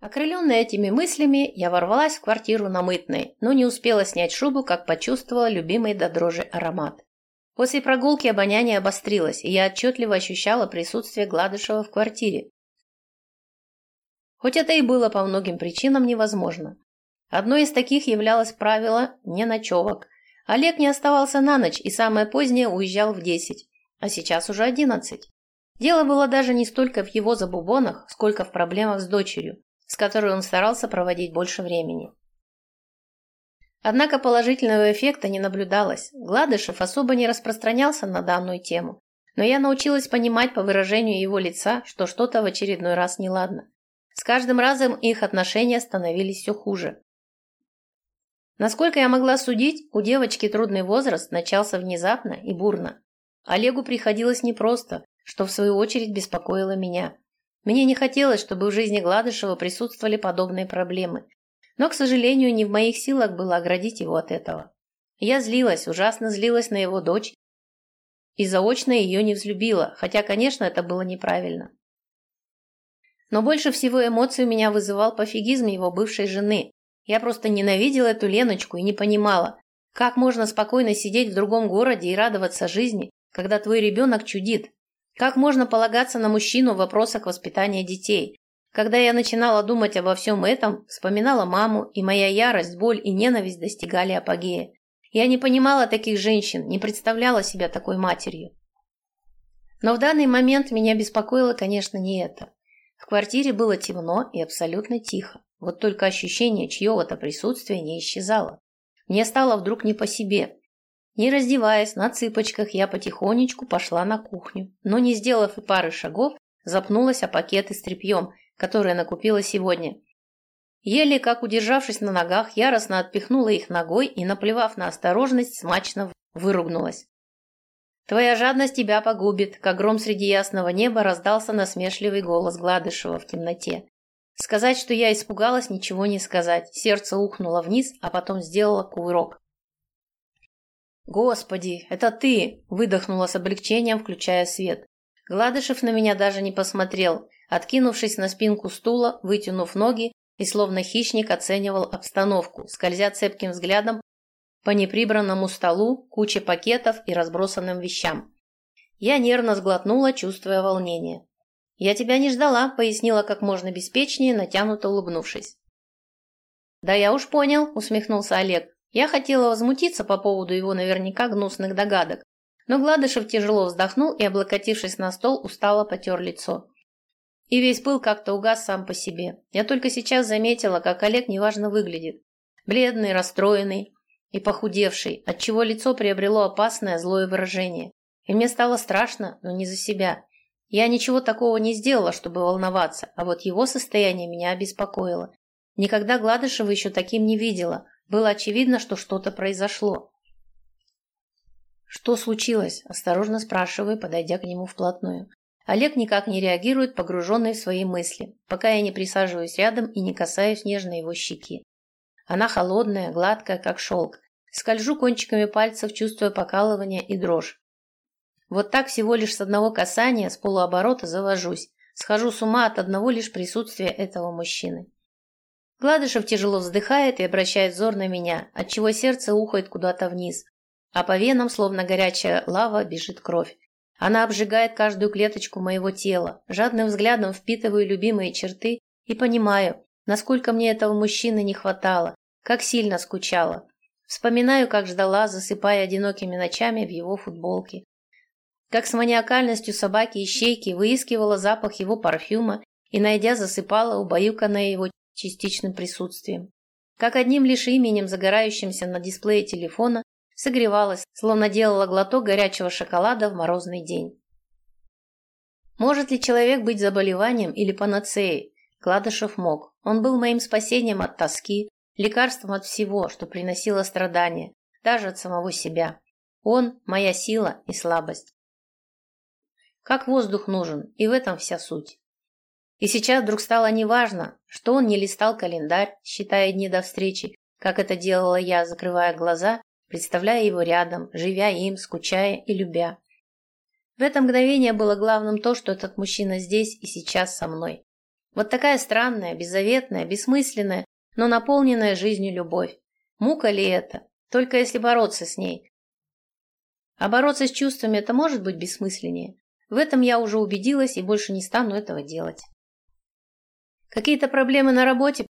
Окрыленная этими мыслями, я ворвалась в квартиру на мытной, но не успела снять шубу, как почувствовала любимый до дрожи аромат. После прогулки обоняние обострилось, и я отчетливо ощущала присутствие Гладышева в квартире. Хоть это и было по многим причинам невозможно. Одной из таких являлось правило «не ночевок». Олег не оставался на ночь и самое позднее уезжал в десять, а сейчас уже одиннадцать. Дело было даже не столько в его забубонах, сколько в проблемах с дочерью, с которой он старался проводить больше времени. Однако положительного эффекта не наблюдалось. Гладышев особо не распространялся на данную тему, но я научилась понимать по выражению его лица, что что-то в очередной раз неладно. С каждым разом их отношения становились все хуже. Насколько я могла судить, у девочки трудный возраст начался внезапно и бурно. Олегу приходилось непросто, что в свою очередь беспокоило меня. Мне не хотелось, чтобы в жизни Гладышева присутствовали подобные проблемы, но, к сожалению, не в моих силах было оградить его от этого. Я злилась, ужасно злилась на его дочь и заочно ее не взлюбила, хотя, конечно, это было неправильно. Но больше всего эмоций у меня вызывал пофигизм его бывшей жены. Я просто ненавидела эту Леночку и не понимала, как можно спокойно сидеть в другом городе и радоваться жизни, когда твой ребенок чудит. Как можно полагаться на мужчину в вопросах воспитания детей, когда я начинала думать обо всем этом, вспоминала маму, и моя ярость, боль и ненависть достигали апогея. Я не понимала таких женщин, не представляла себя такой матерью. Но в данный момент меня беспокоило, конечно, не это. В квартире было темно и абсолютно тихо. Вот только ощущение чьего-то присутствия не исчезало. Мне стало вдруг не по себе. Не раздеваясь, на цыпочках я потихонечку пошла на кухню, но не сделав и пары шагов, запнулась о пакеты с тряпьем, которые накупила сегодня. Еле как удержавшись на ногах, яростно отпихнула их ногой и, наплевав на осторожность, смачно выругнулась. «Твоя жадность тебя погубит», как гром среди ясного неба раздался насмешливый голос Гладышева в темноте. Сказать, что я испугалась, ничего не сказать. Сердце ухнуло вниз, а потом сделало кувырок. «Господи, это ты!» – выдохнула с облегчением, включая свет. Гладышев на меня даже не посмотрел, откинувшись на спинку стула, вытянув ноги и словно хищник оценивал обстановку, скользя цепким взглядом по неприбранному столу, куче пакетов и разбросанным вещам. Я нервно сглотнула, чувствуя волнение. «Я тебя не ждала», — пояснила как можно беспечнее, натянуто улыбнувшись. «Да я уж понял», — усмехнулся Олег. Я хотела возмутиться по поводу его наверняка гнусных догадок, но Гладышев тяжело вздохнул и, облокотившись на стол, устало потер лицо. И весь пыл как-то угас сам по себе. Я только сейчас заметила, как Олег неважно выглядит. Бледный, расстроенный и похудевший, отчего лицо приобрело опасное злое выражение. И мне стало страшно, но не за себя. Я ничего такого не сделала, чтобы волноваться, а вот его состояние меня обеспокоило. Никогда Гладышева еще таким не видела. Было очевидно, что что-то произошло. «Что случилось?» – осторожно спрашиваю, подойдя к нему вплотную. Олег никак не реагирует, погруженный в свои мысли, пока я не присаживаюсь рядом и не касаюсь нежно его щеки. Она холодная, гладкая, как шелк. Скольжу кончиками пальцев, чувствуя покалывание и дрожь. Вот так всего лишь с одного касания, с полуоборота завожусь. Схожу с ума от одного лишь присутствия этого мужчины. Гладышев тяжело вздыхает и обращает взор на меня, отчего сердце ухает куда-то вниз, а по венам, словно горячая лава, бежит кровь. Она обжигает каждую клеточку моего тела, жадным взглядом впитываю любимые черты и понимаю, насколько мне этого мужчины не хватало, как сильно скучала. Вспоминаю, как ждала, засыпая одинокими ночами в его футболке. Как с маниакальностью собаки и щейки выискивала запах его парфюма и, найдя, засыпала, убаюканная его частичным присутствием. Как одним лишь именем, загорающимся на дисплее телефона, согревалась, словно делала глоток горячего шоколада в морозный день. Может ли человек быть заболеванием или панацеей? Кладышев мог. Он был моим спасением от тоски, лекарством от всего, что приносило страдания, даже от самого себя. Он – моя сила и слабость. Как воздух нужен, и в этом вся суть. И сейчас вдруг стало неважно, что он не листал календарь, считая дни до встречи, как это делала я, закрывая глаза представляя его рядом, живя им, скучая и любя. В это мгновение было главным то, что этот мужчина здесь и сейчас со мной. Вот такая странная, беззаветная, бессмысленная, но наполненная жизнью любовь. Мука ли это? Только если бороться с ней. А бороться с чувствами это может быть бессмысленнее. В этом я уже убедилась и больше не стану этого делать. Какие-то проблемы на работе?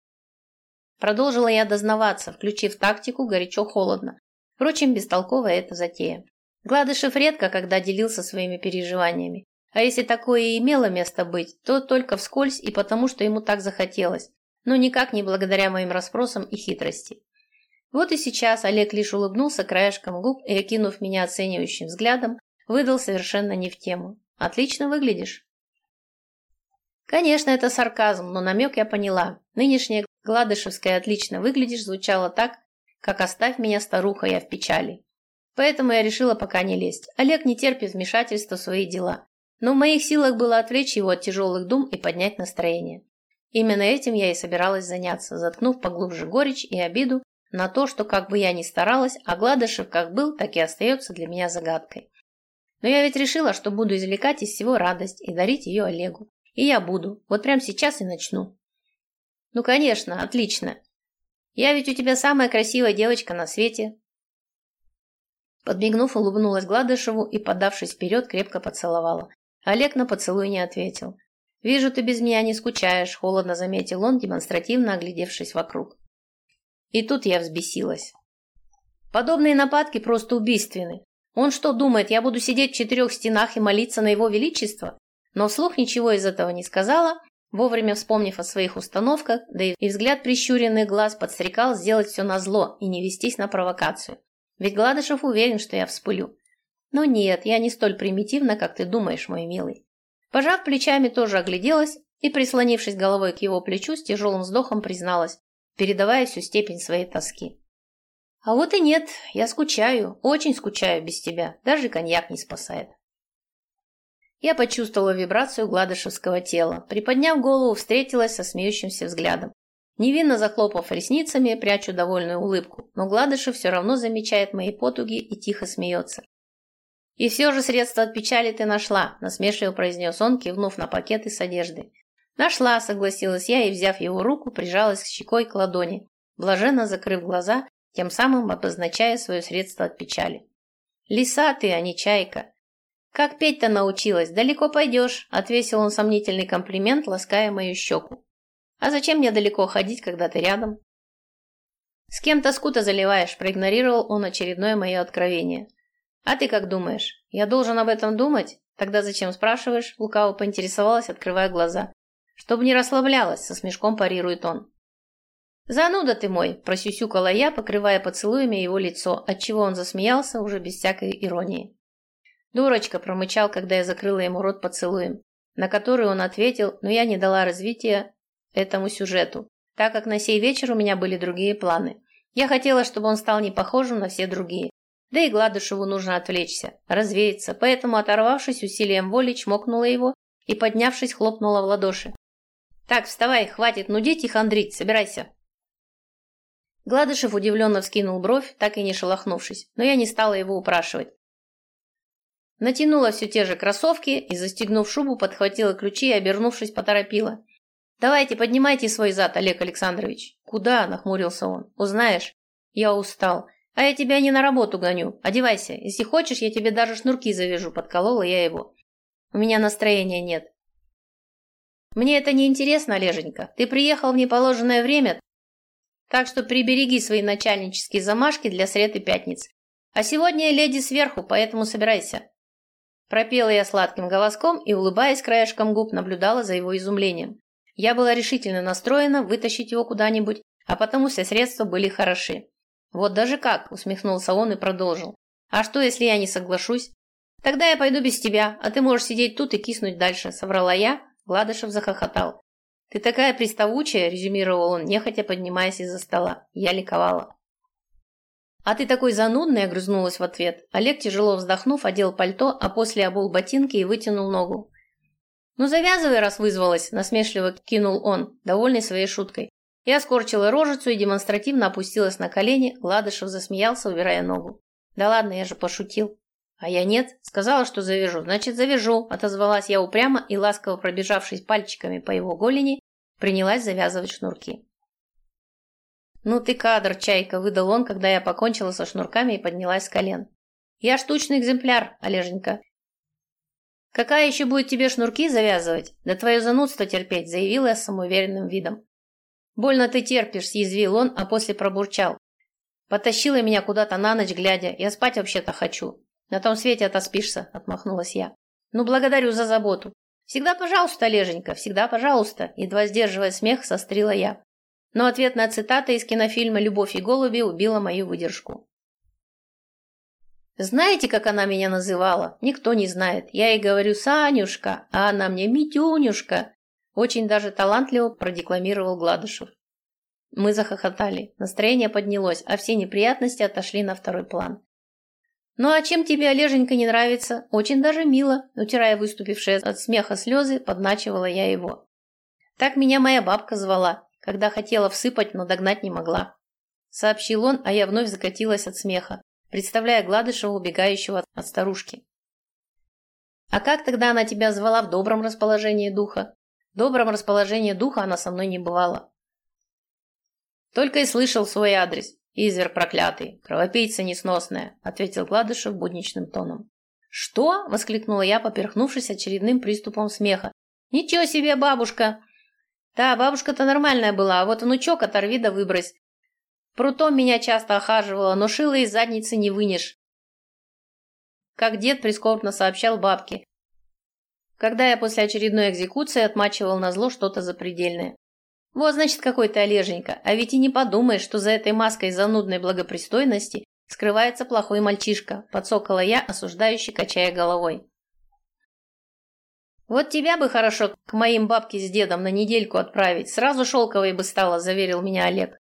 Продолжила я дознаваться, включив тактику горячо-холодно. Впрочем, бестолковая эта затея. Гладышев редко когда делился своими переживаниями. А если такое и имело место быть, то только вскользь и потому, что ему так захотелось, но никак не благодаря моим расспросам и хитрости. Вот и сейчас Олег лишь улыбнулся краешком губ и, окинув меня оценивающим взглядом, выдал совершенно не в тему. «Отлично выглядишь». Конечно, это сарказм, но намек я поняла. Нынешняя гладышевская «отлично выглядишь» звучало так, как «оставь меня, старуха, я в печали». Поэтому я решила пока не лезть. Олег не терпит вмешательства в свои дела. Но в моих силах было отвлечь его от тяжелых дум и поднять настроение. Именно этим я и собиралась заняться, заткнув поглубже горечь и обиду на то, что как бы я ни старалась, а Гладышев как был, так и остается для меня загадкой. Но я ведь решила, что буду извлекать из всего радость и дарить ее Олегу. И я буду. Вот прямо сейчас и начну. Ну, конечно, отлично. Я ведь у тебя самая красивая девочка на свете. Подмигнув, улыбнулась Гладышеву и, подавшись вперед, крепко поцеловала. Олег на поцелуй не ответил. «Вижу, ты без меня не скучаешь», — холодно заметил он, демонстративно оглядевшись вокруг. И тут я взбесилась. Подобные нападки просто убийственны. Он что думает, я буду сидеть в четырех стенах и молиться на его величество? Но вслух ничего из этого не сказала, вовремя вспомнив о своих установках, да и взгляд прищуренных глаз подстрекал сделать все назло и не вестись на провокацию. Ведь Гладышев уверен, что я вспылю. Но нет, я не столь примитивна, как ты думаешь, мой милый. Пожав плечами, тоже огляделась и, прислонившись головой к его плечу, с тяжелым вздохом призналась, передавая всю степень своей тоски. А вот и нет, я скучаю, очень скучаю без тебя, даже коньяк не спасает. Я почувствовала вибрацию гладышевского тела, приподняв голову, встретилась со смеющимся взглядом. Невинно захлопав ресницами, прячу довольную улыбку, но Гладышев все равно замечает мои потуги и тихо смеется. «И все же средство от печали ты нашла», – насмешливо произнес он, кивнув на пакеты с одеждой. «Нашла», – согласилась я и, взяв его руку, прижалась щекой к ладони, блаженно закрыв глаза, тем самым обозначая свое средство от печали. «Лиса ты, а не чайка!» «Как петь-то научилась? Далеко пойдешь», – отвесил он сомнительный комплимент, лаская мою щеку. «А зачем мне далеко ходить, когда ты рядом?» «С кем тоску-то заливаешь?» – проигнорировал он очередное мое откровение. «А ты как думаешь? Я должен об этом думать? Тогда зачем спрашиваешь?» Лукаво поинтересовалась, открывая глаза. «Чтобы не расслаблялась», — со смешком парирует он. «Зануда ты мой!» – просюсюкала я, покрывая поцелуями его лицо, отчего он засмеялся уже без всякой иронии. «Дурочка!» – промычал, когда я закрыла ему рот поцелуем, на который он ответил, но я не дала развития этому сюжету, так как на сей вечер у меня были другие планы. Я хотела, чтобы он стал не похожим на все другие, да и Гладышеву нужно отвлечься, развеяться, поэтому, оторвавшись усилием воли, чмокнула его и, поднявшись, хлопнула в ладоши. «Так, вставай, хватит нудить и хандрить, собирайся!» Гладышев удивленно вскинул бровь, так и не шелохнувшись, но я не стала его упрашивать. Натянула все те же кроссовки и, застегнув шубу, подхватила ключи и, обернувшись, поторопила. «Давайте, поднимайте свой зад, Олег Александрович». «Куда?» – нахмурился он. «Узнаешь?» «Я устал. А я тебя не на работу гоню. Одевайся. Если хочешь, я тебе даже шнурки завяжу. Подколола я его. У меня настроения нет. Мне это не интересно, Олеженька. Ты приехал в неположенное время, так что прибереги свои начальнические замашки для сред пятниц. А сегодня леди сверху, поэтому собирайся. Пропела я сладким голоском и, улыбаясь краешком губ, наблюдала за его изумлением. Я была решительно настроена вытащить его куда-нибудь, а потому все средства были хороши. «Вот даже как!» – усмехнулся он и продолжил. «А что, если я не соглашусь?» «Тогда я пойду без тебя, а ты можешь сидеть тут и киснуть дальше», – соврала я. Гладышев захохотал. «Ты такая приставучая», – резюмировал он, нехотя поднимаясь из-за стола. Я ликовала. «А ты такой занудный», – огрызнулась в ответ. Олег, тяжело вздохнув, одел пальто, а после обул ботинки и вытянул ногу. «Ну завязывай, раз вызвалась», – насмешливо кинул он, довольный своей шуткой. Я скорчила рожицу и демонстративно опустилась на колени. Ладышев засмеялся, убирая ногу. «Да ладно, я же пошутил». «А я нет. Сказала, что завяжу. Значит, завяжу», – отозвалась я упрямо и, ласково пробежавшись пальчиками по его голени, Принялась завязывать шнурки. «Ну ты кадр, чайка!» – выдал он, когда я покончила со шнурками и поднялась с колен. «Я штучный экземпляр, Олеженька!» «Какая еще будет тебе шнурки завязывать? Да твое занудство терпеть!» – заявила я с самоуверенным видом. «Больно ты терпишь!» – съязвил он, а после пробурчал. «Потащила меня куда-то на ночь глядя. Я спать вообще-то хочу. На том свете отоспишься!» – отмахнулась я. «Ну, благодарю за заботу!» «Всегда пожалуйста, Олеженька, всегда пожалуйста!» Едва сдерживая смех, сострила я. Но ответная цитата из кинофильма «Любовь и голуби» убила мою выдержку. Знаете, как она меня называла? Никто не знает. Я ей говорю «Санюшка», а она мне «Митюнюшка». Очень даже талантливо продекламировал Гладышев. Мы захохотали. Настроение поднялось, а все неприятности отошли на второй план. «Ну а чем тебе, Олеженька, не нравится? Очень даже мило», утирая выступившие от смеха слезы, подначивала я его. «Так меня моя бабка звала когда хотела всыпать, но догнать не могла. Сообщил он, а я вновь закатилась от смеха, представляя Гладышева, убегающего от старушки. «А как тогда она тебя звала в добром расположении духа?» В добром расположении духа она со мной не бывала. «Только и слышал свой адрес. Извер проклятый, кровопийца несносная», ответил Гладышев будничным тоном. «Что?» – воскликнула я, поперхнувшись очередным приступом смеха. «Ничего себе, бабушка! Да, бабушка-то нормальная была, а вот внучок оторви да выбрось. Прутом меня часто охаживала, но шила из задницы не вынешь. Как дед прискорбно сообщал бабке, когда я после очередной экзекуции отмачивал на зло что-то запредельное. Вот, значит, какой ты Олеженька, а ведь и не подумаешь, что за этой маской занудной благопристойности скрывается плохой мальчишка, подсокала я, осуждающий, качая головой. «Вот тебя бы хорошо к моим бабке с дедом на недельку отправить, сразу шелковой бы стала», – заверил меня Олег.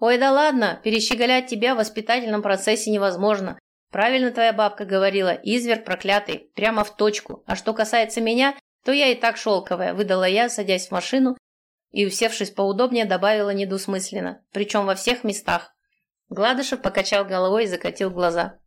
«Ой, да ладно, перещеголять тебя в воспитательном процессе невозможно. Правильно твоя бабка говорила, изверг проклятый, прямо в точку. А что касается меня, то я и так шелковая», – выдала я, садясь в машину и, усевшись поудобнее, добавила недвусмысленно, причем во всех местах. Гладышев покачал головой и закатил глаза.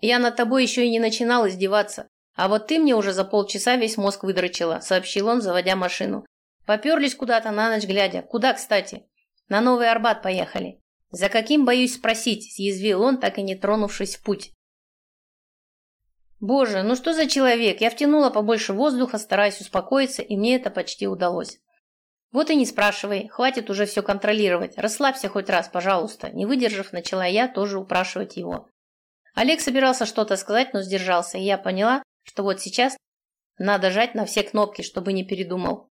«Я над тобой еще и не начинал издеваться. «А вот ты мне уже за полчаса весь мозг выдрочила», — сообщил он, заводя машину. «Поперлись куда-то на ночь глядя. Куда, кстати?» «На Новый Арбат поехали». «За каким, боюсь спросить», — съязвил он, так и не тронувшись в путь. «Боже, ну что за человек? Я втянула побольше воздуха, стараясь успокоиться, и мне это почти удалось». «Вот и не спрашивай, хватит уже все контролировать. Расслабься хоть раз, пожалуйста». Не выдержав, начала я тоже упрашивать его. Олег собирался что-то сказать, но сдержался, и я поняла, что вот сейчас надо жать на все кнопки, чтобы не передумал.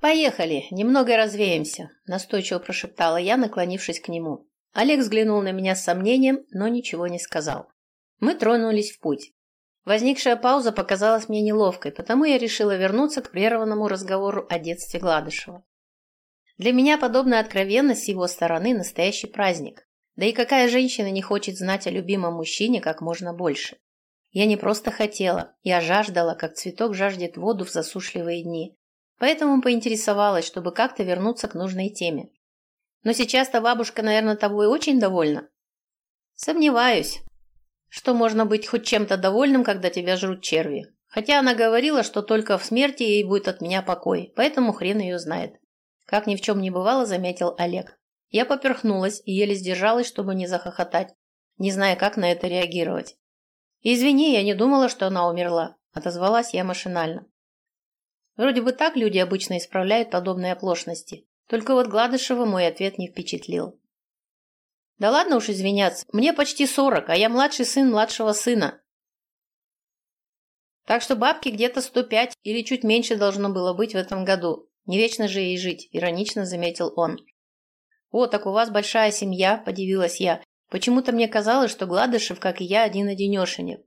«Поехали, немного развеемся», – настойчиво прошептала я, наклонившись к нему. Олег взглянул на меня с сомнением, но ничего не сказал. Мы тронулись в путь. Возникшая пауза показалась мне неловкой, потому я решила вернуться к прерванному разговору о детстве Гладышева. Для меня подобная откровенность с его стороны – настоящий праздник. Да и какая женщина не хочет знать о любимом мужчине как можно больше? Я не просто хотела, я жаждала, как цветок жаждет воду в засушливые дни. Поэтому поинтересовалась, чтобы как-то вернуться к нужной теме. Но сейчас-то бабушка, наверное, тобой очень довольна. Сомневаюсь, что можно быть хоть чем-то довольным, когда тебя жрут черви. Хотя она говорила, что только в смерти ей будет от меня покой, поэтому хрен ее знает. Как ни в чем не бывало, заметил Олег. Я поперхнулась и еле сдержалась, чтобы не захохотать, не зная, как на это реагировать. «Извини, я не думала, что она умерла», – отозвалась я машинально. Вроде бы так люди обычно исправляют подобные оплошности. Только вот Гладышева мой ответ не впечатлил. «Да ладно уж извиняться, мне почти сорок, а я младший сын младшего сына. Так что бабке где-то сто пять или чуть меньше должно было быть в этом году. Не вечно же ей жить», – иронично заметил он. «О, так у вас большая семья», – подивилась я. Почему-то мне казалось, что Гладышев, как и я, один-одинешенек.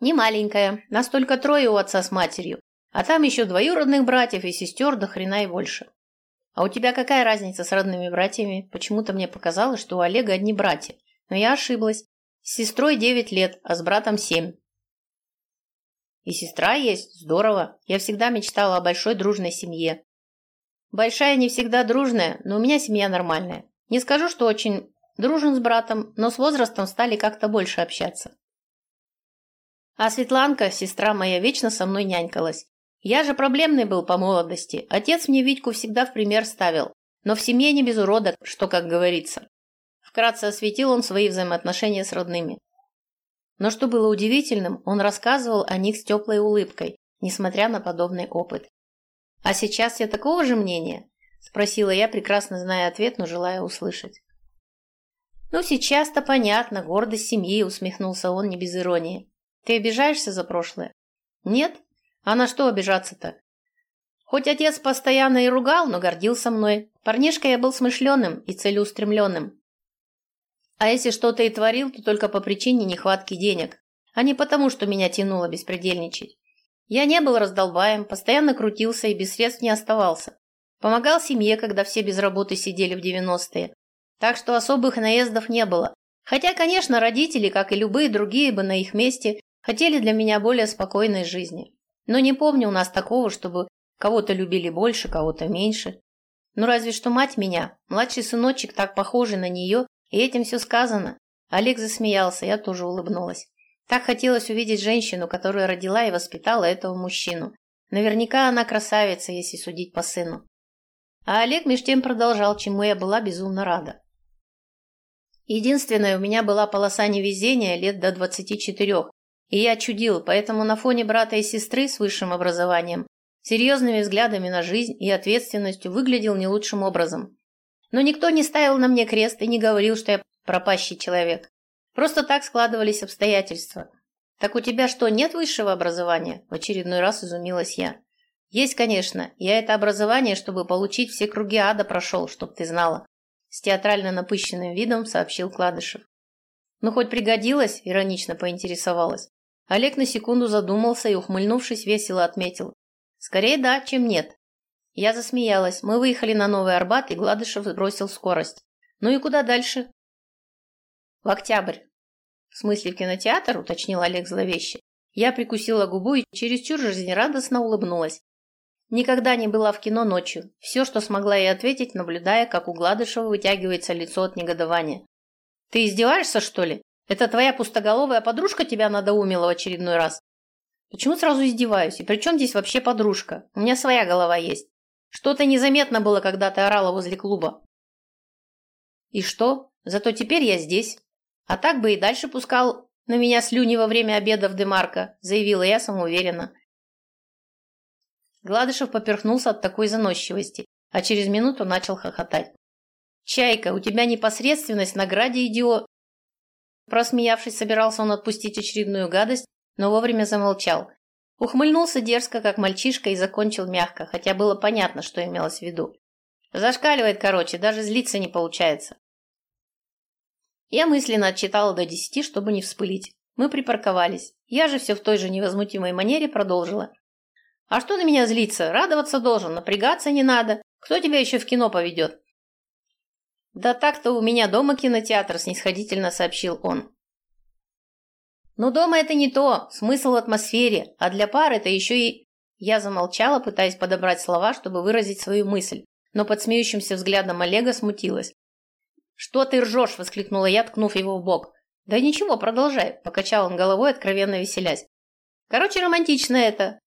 Не маленькая, нас только трое у отца с матерью, а там еще двоюродных братьев и сестер до хрена и больше. А у тебя какая разница с родными братьями? Почему-то мне показалось, что у Олега одни братья, но я ошиблась. С сестрой девять лет, а с братом семь. И сестра есть, здорово. Я всегда мечтала о большой дружной семье. Большая не всегда дружная, но у меня семья нормальная. Не скажу, что очень Дружен с братом, но с возрастом стали как-то больше общаться. А Светланка, сестра моя, вечно со мной нянькалась. Я же проблемный был по молодости. Отец мне Витьку всегда в пример ставил. Но в семье не без уродок, что, как говорится. Вкратце осветил он свои взаимоотношения с родными. Но что было удивительным, он рассказывал о них с теплой улыбкой, несмотря на подобный опыт. «А сейчас я такого же мнения?» – спросила я, прекрасно зная ответ, но желая услышать. «Ну, сейчас-то понятно, гордость семьи», – усмехнулся он не без иронии. «Ты обижаешься за прошлое?» «Нет? А на что обижаться-то? Хоть отец постоянно и ругал, но гордился мной. Парнишка я был смышленым и целеустремленным. А если что-то и творил, то только по причине нехватки денег, а не потому, что меня тянуло беспредельничать. Я не был раздолбаем, постоянно крутился и без средств не оставался. Помогал семье, когда все без работы сидели в 90-е. Так что особых наездов не было. Хотя, конечно, родители, как и любые другие бы на их месте, хотели для меня более спокойной жизни. Но не помню у нас такого, чтобы кого-то любили больше, кого-то меньше. Ну разве что мать меня, младший сыночек так похожий на нее, и этим все сказано. Олег засмеялся, я тоже улыбнулась. Так хотелось увидеть женщину, которая родила и воспитала этого мужчину. Наверняка она красавица, если судить по сыну. А Олег меж тем продолжал, чему я была безумно рада. Единственное, у меня была полоса невезения лет до 24, и я чудил, поэтому на фоне брата и сестры с высшим образованием, серьезными взглядами на жизнь и ответственностью выглядел не лучшим образом. Но никто не ставил на мне крест и не говорил, что я пропащий человек. Просто так складывались обстоятельства. «Так у тебя что, нет высшего образования?» В очередной раз изумилась я. «Есть, конечно. Я это образование, чтобы получить все круги ада, прошел, чтоб ты знала». С театрально напыщенным видом сообщил Кладышев. «Ну, хоть пригодилось?» – иронично поинтересовалась. Олег на секунду задумался и, ухмыльнувшись, весело отметил. «Скорее да, чем нет. Я засмеялась. Мы выехали на Новый Арбат, и Гладышев сбросил скорость. Ну и куда дальше? В октябрь. В смысле в кинотеатр, уточнил Олег зловеще. Я прикусила губу и чересчур жизнерадостно улыбнулась. Никогда не была в кино ночью. Все, что смогла ей ответить, наблюдая, как у Гладышева вытягивается лицо от негодования. «Ты издеваешься, что ли? Это твоя пустоголовая подружка тебя надоумила в очередной раз?» «Почему сразу издеваюсь? И при чем здесь вообще подружка? У меня своя голова есть. Что-то незаметно было, когда ты орала возле клуба. И что? Зато теперь я здесь. А так бы и дальше пускал на меня слюни во время обеда в Демарко, заявила я самоуверенно. Гладышев поперхнулся от такой заносчивости, а через минуту начал хохотать. «Чайка, у тебя непосредственность на граде идиот!» Просмеявшись, собирался он отпустить очередную гадость, но вовремя замолчал. Ухмыльнулся дерзко, как мальчишка, и закончил мягко, хотя было понятно, что имелось в виду. Зашкаливает, короче, даже злиться не получается. Я мысленно отчитала до десяти, чтобы не вспылить. Мы припарковались. Я же все в той же невозмутимой манере продолжила. «А что на меня злиться? Радоваться должен, напрягаться не надо. Кто тебя еще в кино поведет?» «Да так-то у меня дома кинотеатр», – снисходительно сообщил он. Но дома это не то, смысл в атмосфере, а для пар это еще и... Я замолчала, пытаясь подобрать слова, чтобы выразить свою мысль, но под смеющимся взглядом Олега смутилась. «Что ты ржешь?» – воскликнула я, ткнув его в бок. «Да ничего, продолжай», – покачал он головой, откровенно веселясь. «Короче, романтично это.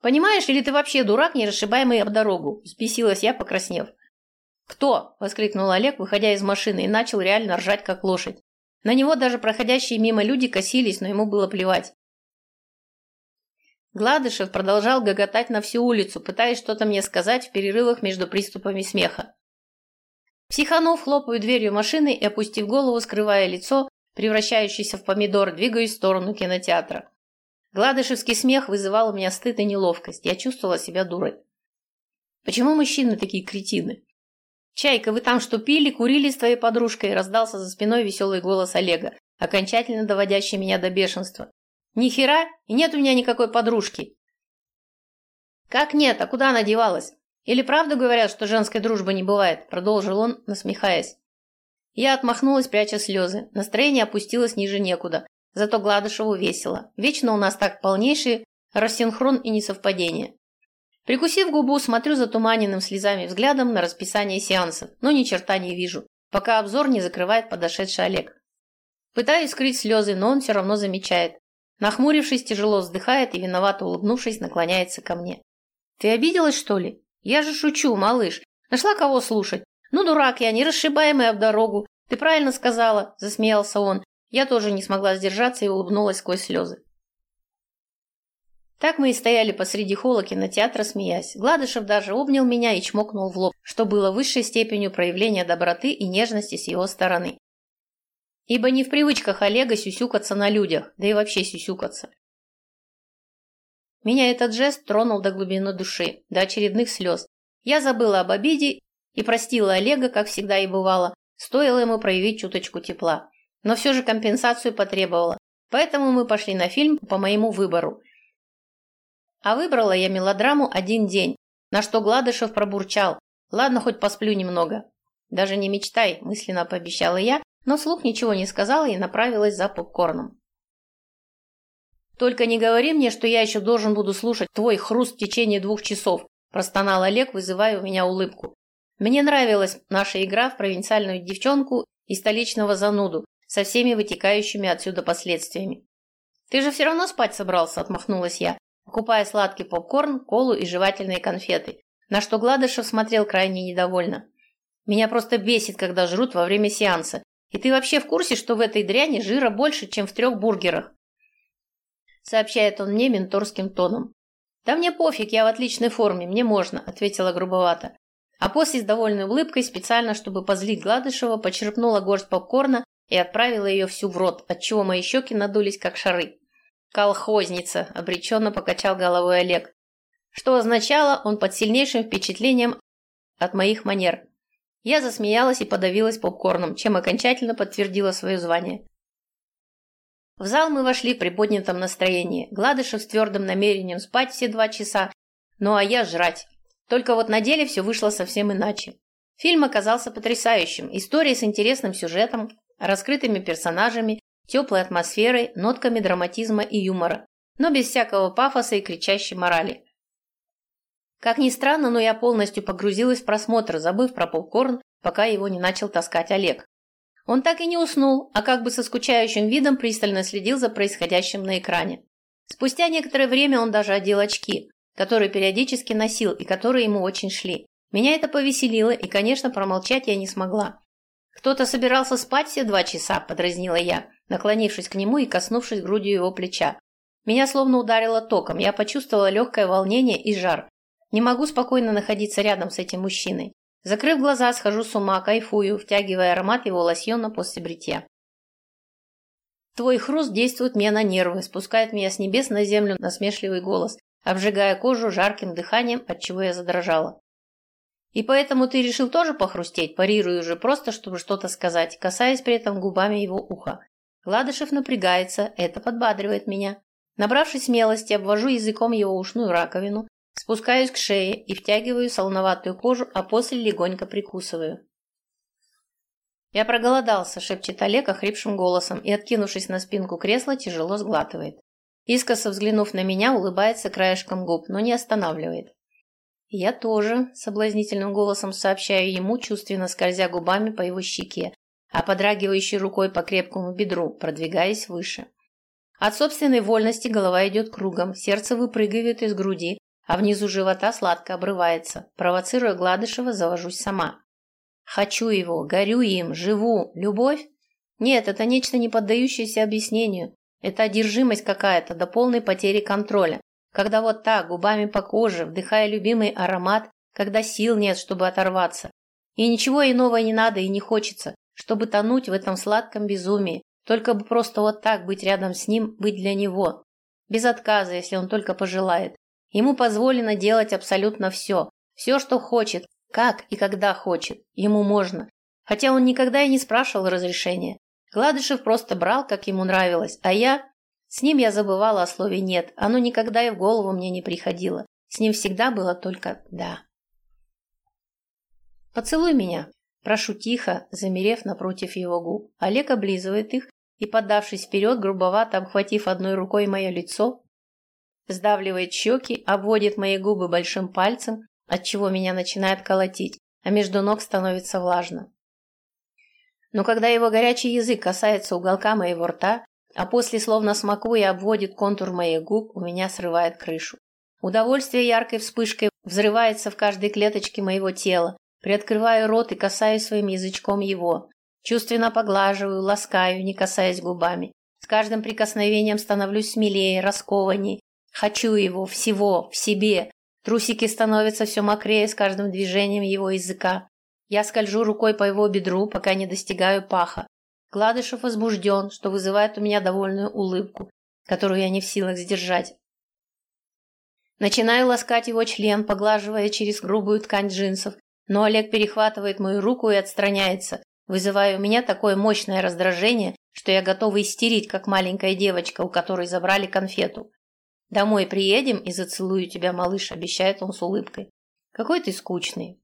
Понимаешь, или ты вообще дурак, не расшибаемый об дорогу?» – взбесилась я, покраснев. «Кто?» – воскликнул Олег, выходя из машины, и начал реально ржать, как лошадь. На него даже проходящие мимо люди косились, но ему было плевать. Гладышев продолжал гоготать на всю улицу, пытаясь что-то мне сказать в перерывах между приступами смеха. Психанов, хлопаю дверью машины и, опустив голову, скрывая лицо, превращающееся в помидор, двигаюсь в сторону кинотеатра. Гладышевский смех вызывал у меня стыд и неловкость. Я чувствовала себя дурой. Почему мужчины такие кретины? «Чайка, вы там что, пили, курили с твоей подружкой?» раздался за спиной веселый голос Олега, окончательно доводящий меня до бешенства. «Ни хера, и нет у меня никакой подружки!» «Как нет? А куда она девалась? Или правда говорят, что женской дружбы не бывает?» продолжил он, насмехаясь. Я отмахнулась, пряча слезы. Настроение опустилось ниже некуда. Зато Гладышеву весело. Вечно у нас так полнейший рассинхрон и несовпадение. Прикусив губу, смотрю затуманенным слезами взглядом на расписание сеансов, но ни черта не вижу, пока обзор не закрывает подошедший Олег. Пытаюсь скрыть слезы, но он все равно замечает. Нахмурившись, тяжело вздыхает и, виновато улыбнувшись, наклоняется ко мне. «Ты обиделась, что ли? Я же шучу, малыш. Нашла кого слушать? Ну, дурак я, не расшибаемый об дорогу. Ты правильно сказала», – засмеялся он. Я тоже не смогла сдержаться и улыбнулась сквозь слезы. Так мы и стояли посреди холла кинотеатра, смеясь. Гладышев даже обнял меня и чмокнул в лоб, что было высшей степенью проявления доброты и нежности с его стороны. Ибо не в привычках Олега сюсюкаться на людях, да и вообще сюсюкаться. Меня этот жест тронул до глубины души, до очередных слез. Я забыла об обиде и простила Олега, как всегда и бывало, стоило ему проявить чуточку тепла. Но все же компенсацию потребовала, поэтому мы пошли на фильм по моему выбору – а выбрала я мелодраму «Один день», на что Гладышев пробурчал. «Ладно, хоть посплю немного». «Даже не мечтай», – мысленно пообещала я, но слух ничего не сказала и направилась за попкорном. «Только не говори мне, что я еще должен буду слушать твой хруст в течение двух часов», – простонал Олег, вызывая у меня улыбку. Мне нравилась наша игра в провинциальную девчонку и столичного зануду со всеми вытекающими отсюда последствиями. «Ты же все равно спать собрался», – отмахнулась я покупая сладкий попкорн, колу и жевательные конфеты, на что Гладышев смотрел крайне недовольно. «Меня просто бесит, когда жрут во время сеанса. И ты вообще в курсе, что в этой дряни жира больше, чем в трех бургерах?» Сообщает он мне менторским тоном. «Да мне пофиг, я в отличной форме, мне можно», – ответила грубовато. А после с довольной улыбкой, специально, чтобы позлить Гладышева, почерпнула горсть попкорна и отправила ее всю в рот, отчего мои щеки надулись, как шары. «Колхозница», – обреченно покачал головой Олег. Что означало, он под сильнейшим впечатлением от моих манер. Я засмеялась и подавилась попкорном, чем окончательно подтвердила свое звание. В зал мы вошли при поднятом настроении. Гладышев с твердым намерением спать все два часа, ну а я жрать. Только вот на деле все вышло совсем иначе. Фильм оказался потрясающим. История с интересным сюжетом, раскрытыми персонажами теплой атмосферой, нотками драматизма и юмора, но без всякого пафоса и кричащей морали. Как ни странно, но я полностью погрузилась в просмотр, забыв про попкорн, пока его не начал таскать Олег. Он так и не уснул, а как бы со скучающим видом пристально следил за происходящим на экране. Спустя некоторое время он даже одел очки, которые периодически носил и которые ему очень шли. Меня это повеселило, и, конечно, промолчать я не смогла. «Кто-то собирался спать все два часа», – подразнила я наклонившись к нему и коснувшись грудью его плеча. Меня словно ударило током, я почувствовала легкое волнение и жар. Не могу спокойно находиться рядом с этим мужчиной. Закрыв глаза, схожу с ума, кайфую, втягивая аромат его лосьона после бритья. Твой хруст действует мне на нервы, спускает меня с небес на землю насмешливый голос, обжигая кожу жарким дыханием, от чего я задрожала. И поэтому ты решил тоже похрустеть, парирую уже просто, чтобы что-то сказать, касаясь при этом губами его уха. Гладышев напрягается, это подбадривает меня. Набравшись смелости, обвожу языком его ушную раковину, спускаюсь к шее и втягиваю солоноватую кожу, а после легонько прикусываю. «Я проголодался», – шепчет Олег охрипшим голосом и, откинувшись на спинку кресла, тяжело сглатывает. Искоса взглянув на меня, улыбается краешком губ, но не останавливает. «Я тоже», – соблазнительным голосом сообщаю ему, чувственно скользя губами по его щеке, а подрагивающей рукой по крепкому бедру, продвигаясь выше. От собственной вольности голова идет кругом, сердце выпрыгивает из груди, а внизу живота сладко обрывается. Провоцируя Гладышева, завожусь сама. Хочу его, горю им, живу. Любовь? Нет, это нечто не поддающееся объяснению. Это одержимость какая-то до полной потери контроля. Когда вот так, губами по коже, вдыхая любимый аромат, когда сил нет, чтобы оторваться. И ничего иного не надо и не хочется чтобы тонуть в этом сладком безумии, только бы просто вот так быть рядом с ним, быть для него. Без отказа, если он только пожелает. Ему позволено делать абсолютно все. Все, что хочет, как и когда хочет. Ему можно. Хотя он никогда и не спрашивал разрешения. Гладышев просто брал, как ему нравилось, а я... С ним я забывала о слове «нет». Оно никогда и в голову мне не приходило. С ним всегда было только «да». «Поцелуй меня», Прошу тихо, замерев напротив его губ. Олег облизывает их и, подавшись вперед, грубовато обхватив одной рукой мое лицо, сдавливает щеки, обводит мои губы большим пальцем, отчего меня начинает колотить, а между ног становится влажно. Но когда его горячий язык касается уголка моего рта, а после, словно смакуя, обводит контур моих губ, у меня срывает крышу. Удовольствие яркой вспышкой взрывается в каждой клеточке моего тела. Приоткрываю рот и касаюсь своим язычком его. Чувственно поглаживаю, ласкаю, не касаясь губами. С каждым прикосновением становлюсь смелее, раскованней. Хочу его, всего, в себе. Трусики становятся все мокрее с каждым движением его языка. Я скольжу рукой по его бедру, пока не достигаю паха. Гладышев возбужден, что вызывает у меня довольную улыбку, которую я не в силах сдержать. Начинаю ласкать его член, поглаживая через грубую ткань джинсов, но Олег перехватывает мою руку и отстраняется, вызывая у меня такое мощное раздражение, что я готова истерить, как маленькая девочка, у которой забрали конфету. «Домой приедем и зацелую тебя, малыш», — обещает он с улыбкой. «Какой ты скучный».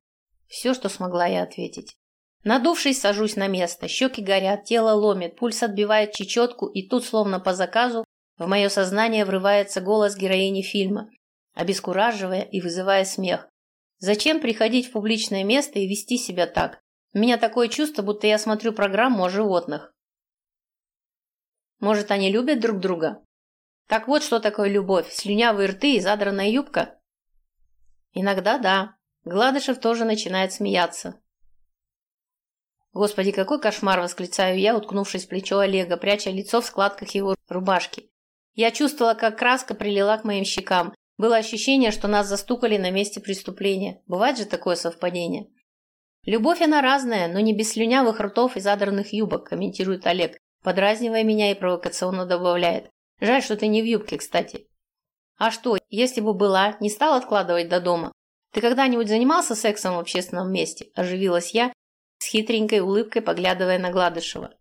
Все, что смогла я ответить. Надувшись, сажусь на место, щеки горят, тело ломит, пульс отбивает чечетку, и тут, словно по заказу, в мое сознание врывается голос героини фильма, обескураживая и вызывая смех. Зачем приходить в публичное место и вести себя так? У меня такое чувство, будто я смотрю программу о животных. Может, они любят друг друга? Так вот, что такое любовь. Слюнявые рты и задранная юбка? Иногда да. Гладышев тоже начинает смеяться. Господи, какой кошмар, восклицаю я, уткнувшись в плечо Олега, пряча лицо в складках его рубашки. Я чувствовала, как краска прилила к моим щекам. Было ощущение, что нас застукали на месте преступления. Бывает же такое совпадение. Любовь она разная, но не без слюнявых ртов и задранных юбок, комментирует Олег, подразнивая меня и провокационно добавляет. Жаль, что ты не в юбке, кстати. А что, если бы была, не стал откладывать до дома? Ты когда-нибудь занимался сексом в общественном месте? Оживилась я, хитренькой улыбкой поглядывая на Гладышева.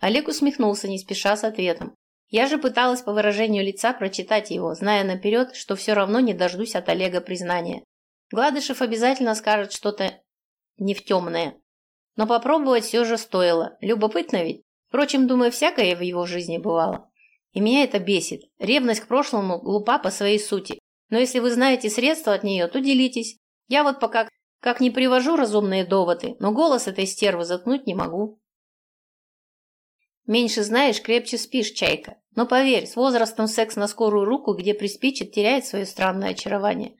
Олег усмехнулся, не спеша с ответом. Я же пыталась по выражению лица прочитать его, зная наперед, что все равно не дождусь от Олега признания. Гладышев обязательно скажет что-то не в темное. Но попробовать все же стоило. Любопытно ведь. Впрочем, думаю, всякое в его жизни бывало. И меня это бесит. Ревность к прошлому глупа по своей сути. Но если вы знаете средства от нее, то делитесь. Я вот пока как не привожу разумные доводы, но голос этой стервы заткнуть не могу. Меньше знаешь, крепче спишь, чайка. Но поверь, с возрастом секс на скорую руку, где приспичит, теряет свое странное очарование.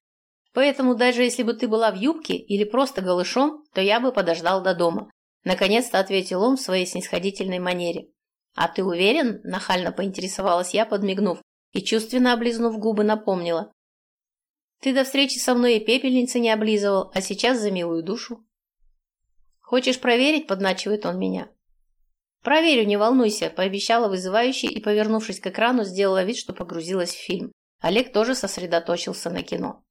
Поэтому даже если бы ты была в юбке или просто голышом, то я бы подождал до дома. Наконец-то ответил он в своей снисходительной манере. «А ты уверен?» – нахально поинтересовалась я, подмигнув, и чувственно облизнув губы напомнила. Ты до встречи со мной и пепельницы не облизывал, а сейчас за милую душу. Хочешь проверить, подначивает он меня. Проверю, не волнуйся, пообещала вызывающе и, повернувшись к экрану, сделала вид, что погрузилась в фильм. Олег тоже сосредоточился на кино.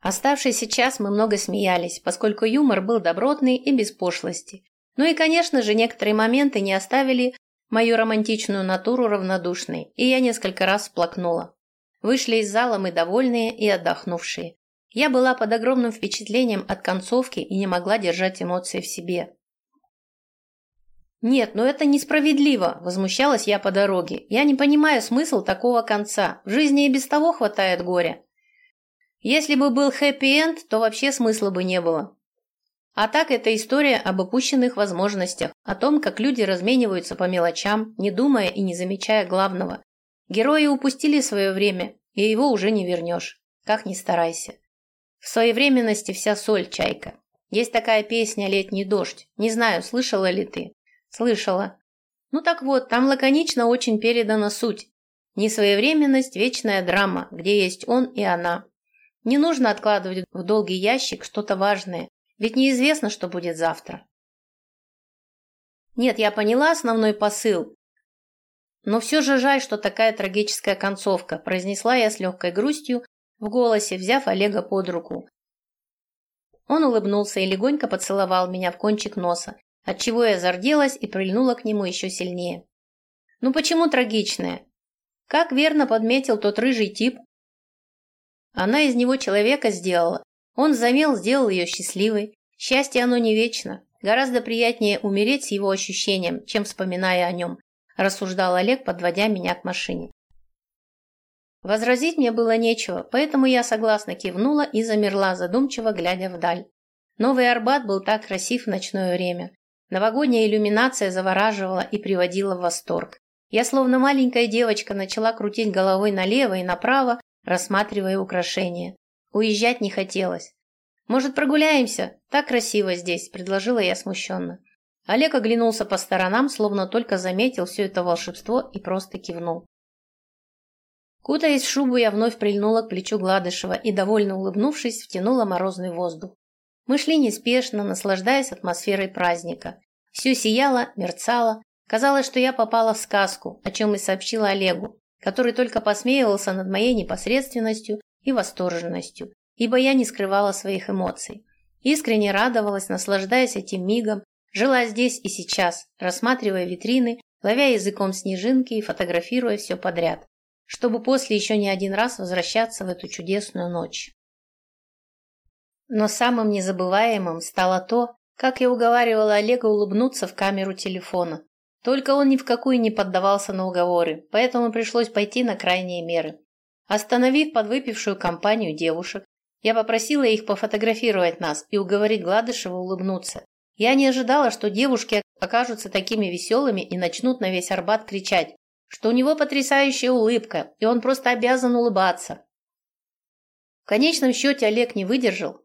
Оставшийся час мы много смеялись, поскольку юмор был добротный и без пошлости. Ну и, конечно же, некоторые моменты не оставили мою романтичную натуру равнодушной, и я несколько раз сплакнула. Вышли из зала мы довольные и отдохнувшие. Я была под огромным впечатлением от концовки и не могла держать эмоции в себе. «Нет, ну это несправедливо!» – возмущалась я по дороге. «Я не понимаю смысл такого конца. В жизни и без того хватает горя. Если бы был хэппи-энд, то вообще смысла бы не было. А так это история об опущенных возможностях, о том, как люди размениваются по мелочам, не думая и не замечая главного. Герои упустили свое время, и его уже не вернешь, как ни старайся. В своевременности вся соль, чайка. Есть такая песня «Летний дождь». Не знаю, слышала ли ты? Слышала. Ну так вот, там лаконично очень передана суть. Несвоевременность – вечная драма, где есть он и она. Не нужно откладывать в долгий ящик что-то важное, ведь неизвестно, что будет завтра. Нет, я поняла основной посыл, но все же жаль, что такая трагическая концовка, произнесла я с легкой грустью в голосе, взяв Олега под руку. Он улыбнулся и легонько поцеловал меня в кончик носа, отчего я зарделась и прильнула к нему еще сильнее. Ну почему трагичная? Как верно подметил тот рыжий тип. Она из него человека сделала. Он замел, сделал ее счастливой. Счастье оно не вечно. Гораздо приятнее умереть с его ощущением, чем вспоминая о нем, рассуждал Олег, подводя меня к машине. Возразить мне было нечего, поэтому я согласно кивнула и замерла, задумчиво глядя вдаль. Новый Арбат был так красив в ночное время. Новогодняя иллюминация завораживала и приводила в восторг. Я, словно маленькая девочка, начала крутить головой налево и направо, рассматривая украшения. Уезжать не хотелось. «Может, прогуляемся? Так красиво здесь», – предложила я смущенно. Олег оглянулся по сторонам, словно только заметил все это волшебство и просто кивнул. Кутаясь в шубу, я вновь прильнула к плечу Гладышева и, довольно улыбнувшись, втянула морозный воздух. Мы шли неспешно, наслаждаясь атмосферой праздника. Все сияло, мерцало. Казалось, что я попала в сказку, о чем и сообщила Олегу, который только посмеивался над моей непосредственностью и восторженностью, ибо я не скрывала своих эмоций. Искренне радовалась, наслаждаясь этим мигом, жила здесь и сейчас, рассматривая витрины, ловя языком снежинки и фотографируя все подряд, чтобы после еще не один раз возвращаться в эту чудесную ночь. Но самым незабываемым стало то, как я уговаривала Олега улыбнуться в камеру телефона. Только он ни в какую не поддавался на уговоры, поэтому пришлось пойти на крайние меры. Остановив подвыпившую компанию девушек, я попросила их пофотографировать нас и уговорить Гладышева улыбнуться. Я не ожидала, что девушки окажутся такими веселыми и начнут на весь Арбат кричать, что у него потрясающая улыбка, и он просто обязан улыбаться. В конечном счете Олег не выдержал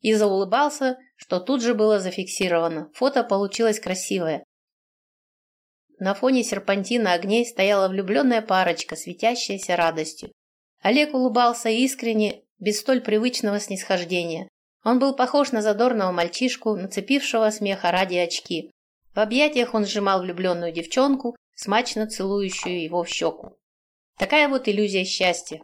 и заулыбался, что тут же было зафиксировано. Фото получилось красивое. На фоне серпантина огней стояла влюбленная парочка, светящаяся радостью. Олег улыбался искренне, без столь привычного снисхождения. Он был похож на задорного мальчишку, нацепившего смеха ради очки. В объятиях он сжимал влюбленную девчонку, смачно целующую его в щеку. Такая вот иллюзия счастья,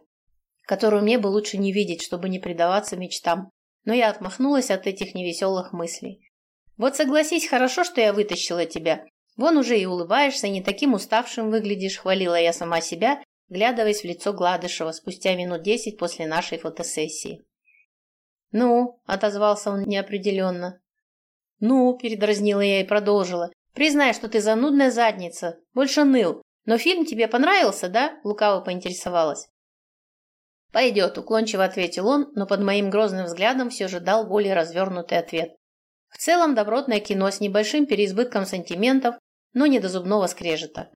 которую мне бы лучше не видеть, чтобы не предаваться мечтам но я отмахнулась от этих невеселых мыслей. «Вот согласись, хорошо, что я вытащила тебя. Вон уже и улыбаешься, не таким уставшим выглядишь», — хвалила я сама себя, глядываясь в лицо Гладышева спустя минут десять после нашей фотосессии. «Ну», — отозвался он неопределенно. «Ну», — передразнила я и продолжила. «Признай, что ты занудная задница, больше ныл. Но фильм тебе понравился, да?» — лукаво поинтересовалась. «Пойдет», – уклончиво ответил он, но под моим грозным взглядом все же дал более развернутый ответ. В целом добротное кино с небольшим переизбытком сантиментов, но не до зубного скрежета.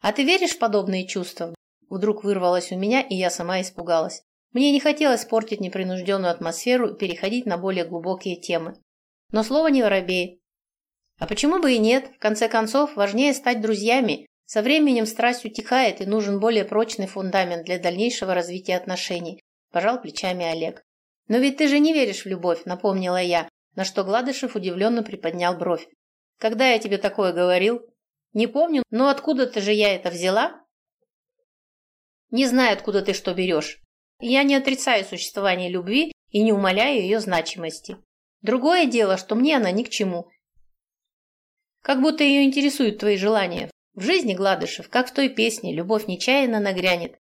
«А ты веришь в подобные чувства?» Вдруг вырвалось у меня, и я сама испугалась. Мне не хотелось портить непринужденную атмосферу и переходить на более глубокие темы. Но слово не воробей. А почему бы и нет? В конце концов, важнее стать друзьями, со временем страсть утихает и нужен более прочный фундамент для дальнейшего развития отношений, пожал плечами Олег. Но ведь ты же не веришь в любовь, напомнила я, на что Гладышев удивленно приподнял бровь. Когда я тебе такое говорил? Не помню, но откуда-то же я это взяла? Не знаю, откуда ты что берешь. Я не отрицаю существование любви и не умаляю ее значимости. Другое дело, что мне она ни к чему. Как будто ее интересуют твои желания. В жизни, Гладышев, как в той песне, любовь нечаянно нагрянет.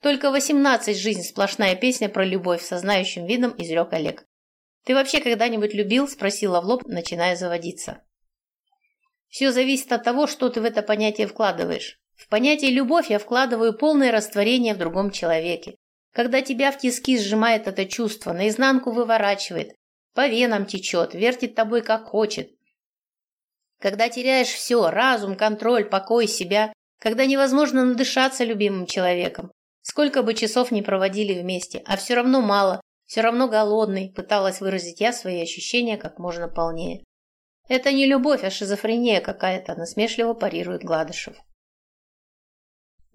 Только восемнадцать жизнь сплошная песня про любовь со знающим видом изрек Олег. Ты вообще когда-нибудь любил? Спросила в лоб, начиная заводиться. Все зависит от того, что ты в это понятие вкладываешь. В понятие «любовь» я вкладываю полное растворение в другом человеке. Когда тебя в тиски сжимает это чувство, наизнанку выворачивает, по венам течет, вертит тобой как хочет, когда теряешь все – разум, контроль, покой, себя, когда невозможно надышаться любимым человеком. Сколько бы часов не проводили вместе, а все равно мало, все равно голодный, пыталась выразить я свои ощущения как можно полнее. Это не любовь, а шизофрения какая-то, насмешливо парирует Гладышев.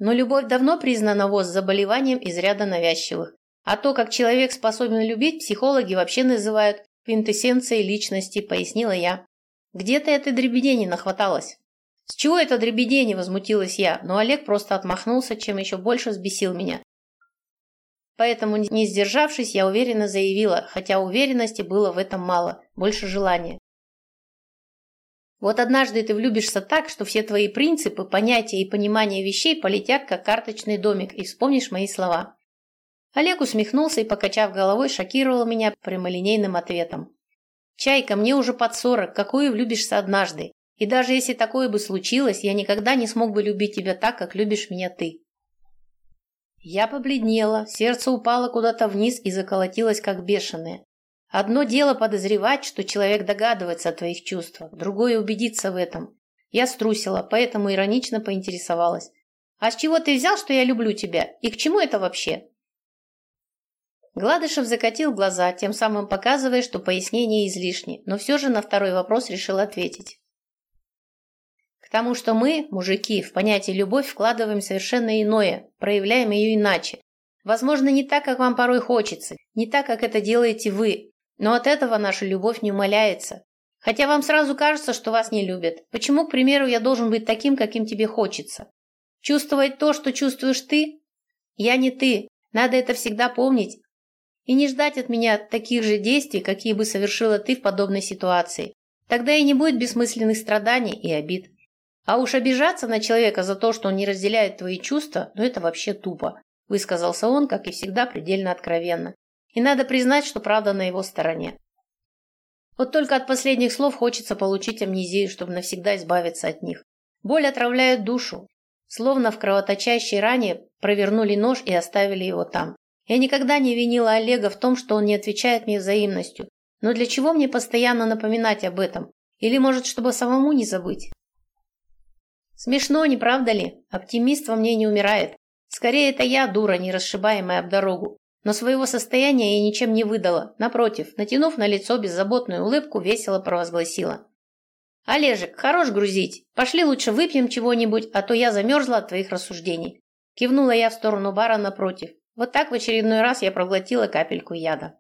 Но любовь давно признана ВОЗ заболеванием из ряда навязчивых. А то, как человек способен любить, психологи вообще называют квинтэссенцией личности, пояснила я. Где ты этой дребедени нахваталась?» «С чего это дребедени?» – возмутилась я, но Олег просто отмахнулся, чем еще больше взбесил меня. Поэтому, не сдержавшись, я уверенно заявила, хотя уверенности было в этом мало, больше желания. Вот однажды ты влюбишься так, что все твои принципы, понятия и понимание вещей полетят, как карточный домик, и вспомнишь мои слова. Олег усмехнулся и, покачав головой, шокировал меня прямолинейным ответом. Чайка, мне уже под сорок, какую влюбишься однажды. И даже если такое бы случилось, я никогда не смог бы любить тебя так, как любишь меня ты. Я побледнела, сердце упало куда-то вниз и заколотилось, как бешеное. Одно дело подозревать, что человек догадывается о твоих чувствах, другое убедиться в этом. Я струсила, поэтому иронично поинтересовалась. «А с чего ты взял, что я люблю тебя? И к чему это вообще?» Гладышев закатил глаза, тем самым показывая, что пояснение излишне, но все же на второй вопрос решил ответить. К тому, что мы, мужики, в понятие «любовь» вкладываем совершенно иное, проявляем ее иначе. Возможно, не так, как вам порой хочется, не так, как это делаете вы, но от этого наша любовь не умаляется. Хотя вам сразу кажется, что вас не любят. Почему, к примеру, я должен быть таким, каким тебе хочется? Чувствовать то, что чувствуешь ты? Я не ты. Надо это всегда помнить. И не ждать от меня таких же действий, какие бы совершила ты в подобной ситуации. Тогда и не будет бессмысленных страданий и обид. А уж обижаться на человека за то, что он не разделяет твои чувства, ну это вообще тупо, высказался он, как и всегда, предельно откровенно. И надо признать, что правда на его стороне. Вот только от последних слов хочется получить амнезию, чтобы навсегда избавиться от них. Боль отравляет душу. Словно в кровоточащей ране провернули нож и оставили его там. Я никогда не винила Олега в том, что он не отвечает мне взаимностью. Но для чего мне постоянно напоминать об этом? Или, может, чтобы самому не забыть? Смешно, не правда ли? Оптимист во мне не умирает. Скорее, это я, дура, не расшибаемая об дорогу. Но своего состояния я ничем не выдала. Напротив, натянув на лицо беззаботную улыбку, весело провозгласила. «Олежек, хорош грузить. Пошли лучше выпьем чего-нибудь, а то я замерзла от твоих рассуждений». Кивнула я в сторону бара напротив. Вот так в очередной раз я проглотила капельку яда.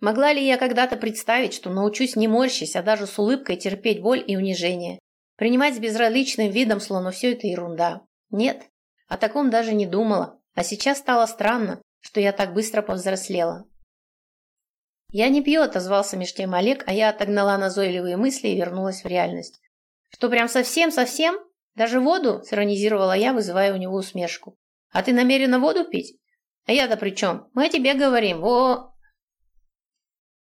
Могла ли я когда-то представить, что научусь не морщись, а даже с улыбкой терпеть боль и унижение? Принимать с безразличным видом, словно все это ерунда? Нет, о таком даже не думала. А сейчас стало странно, что я так быстро повзрослела. «Я не пью», — отозвался меж тем Олег, а я отогнала назойливые мысли и вернулась в реальность. «Что, прям совсем-совсем? Даже воду?» — сиронизировала я, вызывая у него усмешку. «А ты намерена воду пить? А я-то при чем? Мы о тебе говорим, во...»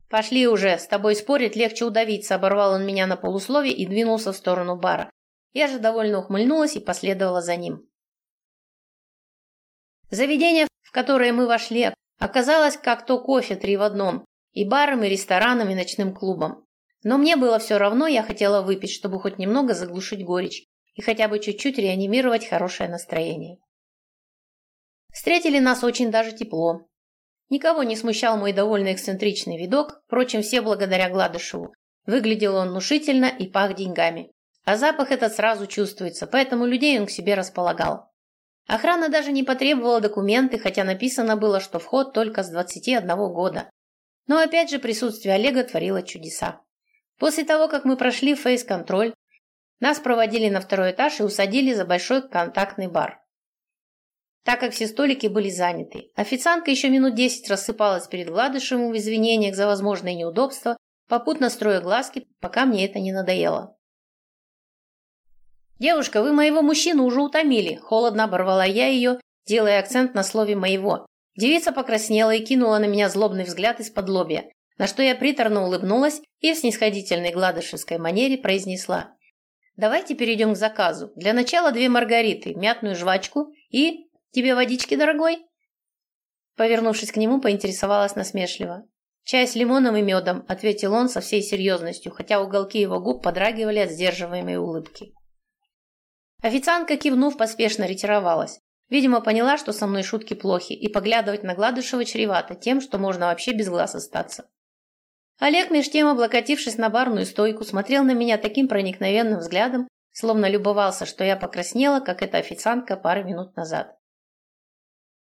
«Пошли уже, с тобой спорить легче удавиться», — оборвал он меня на полусловие и двинулся в сторону бара. Я же довольно ухмыльнулась и последовала за ним. Заведение, в которое мы вошли, оказалось как то кофе три в одном, и баром, и рестораном, и ночным клубом. Но мне было все равно, я хотела выпить, чтобы хоть немного заглушить горечь и хотя бы чуть-чуть реанимировать хорошее настроение. Встретили нас очень даже тепло. Никого не смущал мой довольно эксцентричный видок, впрочем, все благодаря Гладышеву. Выглядел он внушительно и пах деньгами. А запах этот сразу чувствуется, поэтому людей он к себе располагал. Охрана даже не потребовала документы, хотя написано было, что вход только с 21 года. Но опять же присутствие Олега творило чудеса. После того, как мы прошли фейс-контроль, нас проводили на второй этаж и усадили за большой контактный бар. Так как все столики были заняты, официантка еще минут десять рассыпалась перед Гладышевым в извинениях за возможные неудобства, попутно строя глазки, пока мне это не надоело. «Девушка, вы моего мужчину уже утомили», – холодно оборвала я ее, делая акцент на слове «моего». Девица покраснела и кинула на меня злобный взгляд из-под лобья, на что я приторно улыбнулась и в снисходительной гладышевской манере произнесла. «Давайте перейдем к заказу. Для начала две маргариты, мятную жвачку и... Тебе водички, дорогой?» Повернувшись к нему, поинтересовалась насмешливо. «Чай с лимоном и медом», — ответил он со всей серьезностью, хотя уголки его губ подрагивали от сдерживаемой улыбки. Официантка, кивнув, поспешно ретировалась. Видимо, поняла, что со мной шутки плохи, и поглядывать на Гладышева чревато тем, что можно вообще без глаз остаться. Олег, меж тем облокотившись на барную стойку, смотрел на меня таким проникновенным взглядом, словно любовался, что я покраснела, как эта официантка пару минут назад.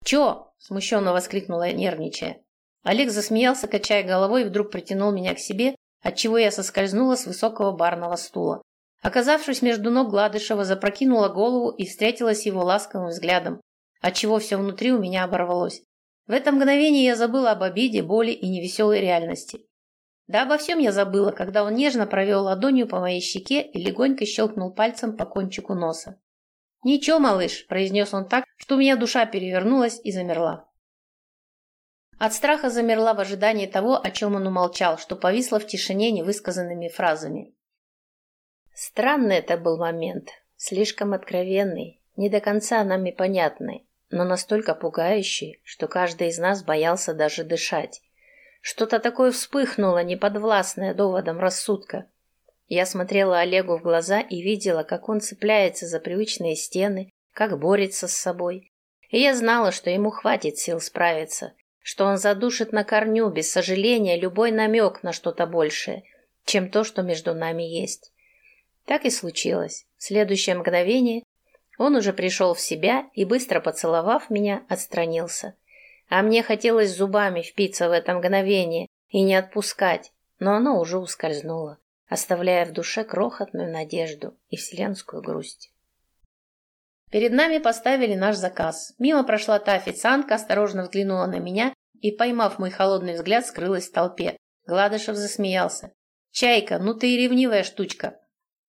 «Чё?» – смущенно воскликнула, нервничая. Олег засмеялся, качая головой, и вдруг притянул меня к себе, отчего я соскользнула с высокого барного стула. Оказавшись между ног Гладышева, запрокинула голову и встретилась его ласковым взглядом, отчего все внутри у меня оборвалось. В это мгновение я забыла об обиде, боли и невеселой реальности. Да обо всем я забыла, когда он нежно провел ладонью по моей щеке и легонько щелкнул пальцем по кончику носа. «Ничего, малыш», – произнес он так, что у меня душа перевернулась и замерла. От страха замерла в ожидании того, о чем он умолчал, что повисло в тишине невысказанными фразами. Странный это был момент, слишком откровенный, не до конца нами понятный, но настолько пугающий, что каждый из нас боялся даже дышать. Что-то такое вспыхнуло, неподвластное доводом рассудка. Я смотрела Олегу в глаза и видела, как он цепляется за привычные стены, как борется с собой. И я знала, что ему хватит сил справиться, что он задушит на корню, без сожаления, любой намек на что-то большее, чем то, что между нами есть. Так и случилось. В следующее мгновение он уже пришел в себя и, быстро поцеловав меня, отстранился. А мне хотелось зубами впиться в это мгновение и не отпускать, но оно уже ускользнуло, оставляя в душе крохотную надежду и вселенскую грусть. Перед нами поставили наш заказ. Мимо прошла та официантка, осторожно взглянула на меня и, поймав мой холодный взгляд, скрылась в толпе. Гладышев засмеялся. «Чайка, ну ты и ревнивая штучка!»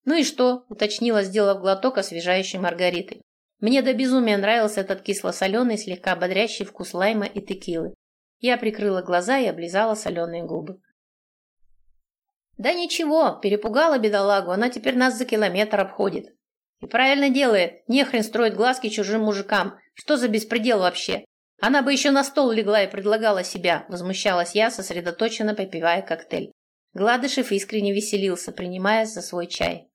«Ну и что?» – уточнила, сделав глоток освежающей маргариты. Мне до безумия нравился этот кисло-соленый, слегка бодрящий вкус лайма и текилы. Я прикрыла глаза и облизала соленые губы. «Да ничего, перепугала бедолагу, она теперь нас за километр обходит». «И правильно делает, нехрен строить глазки чужим мужикам. Что за беспредел вообще? Она бы еще на стол легла и предлагала себя», – возмущалась я, сосредоточенно попивая коктейль. Гладышев искренне веселился, принимаясь за свой чай.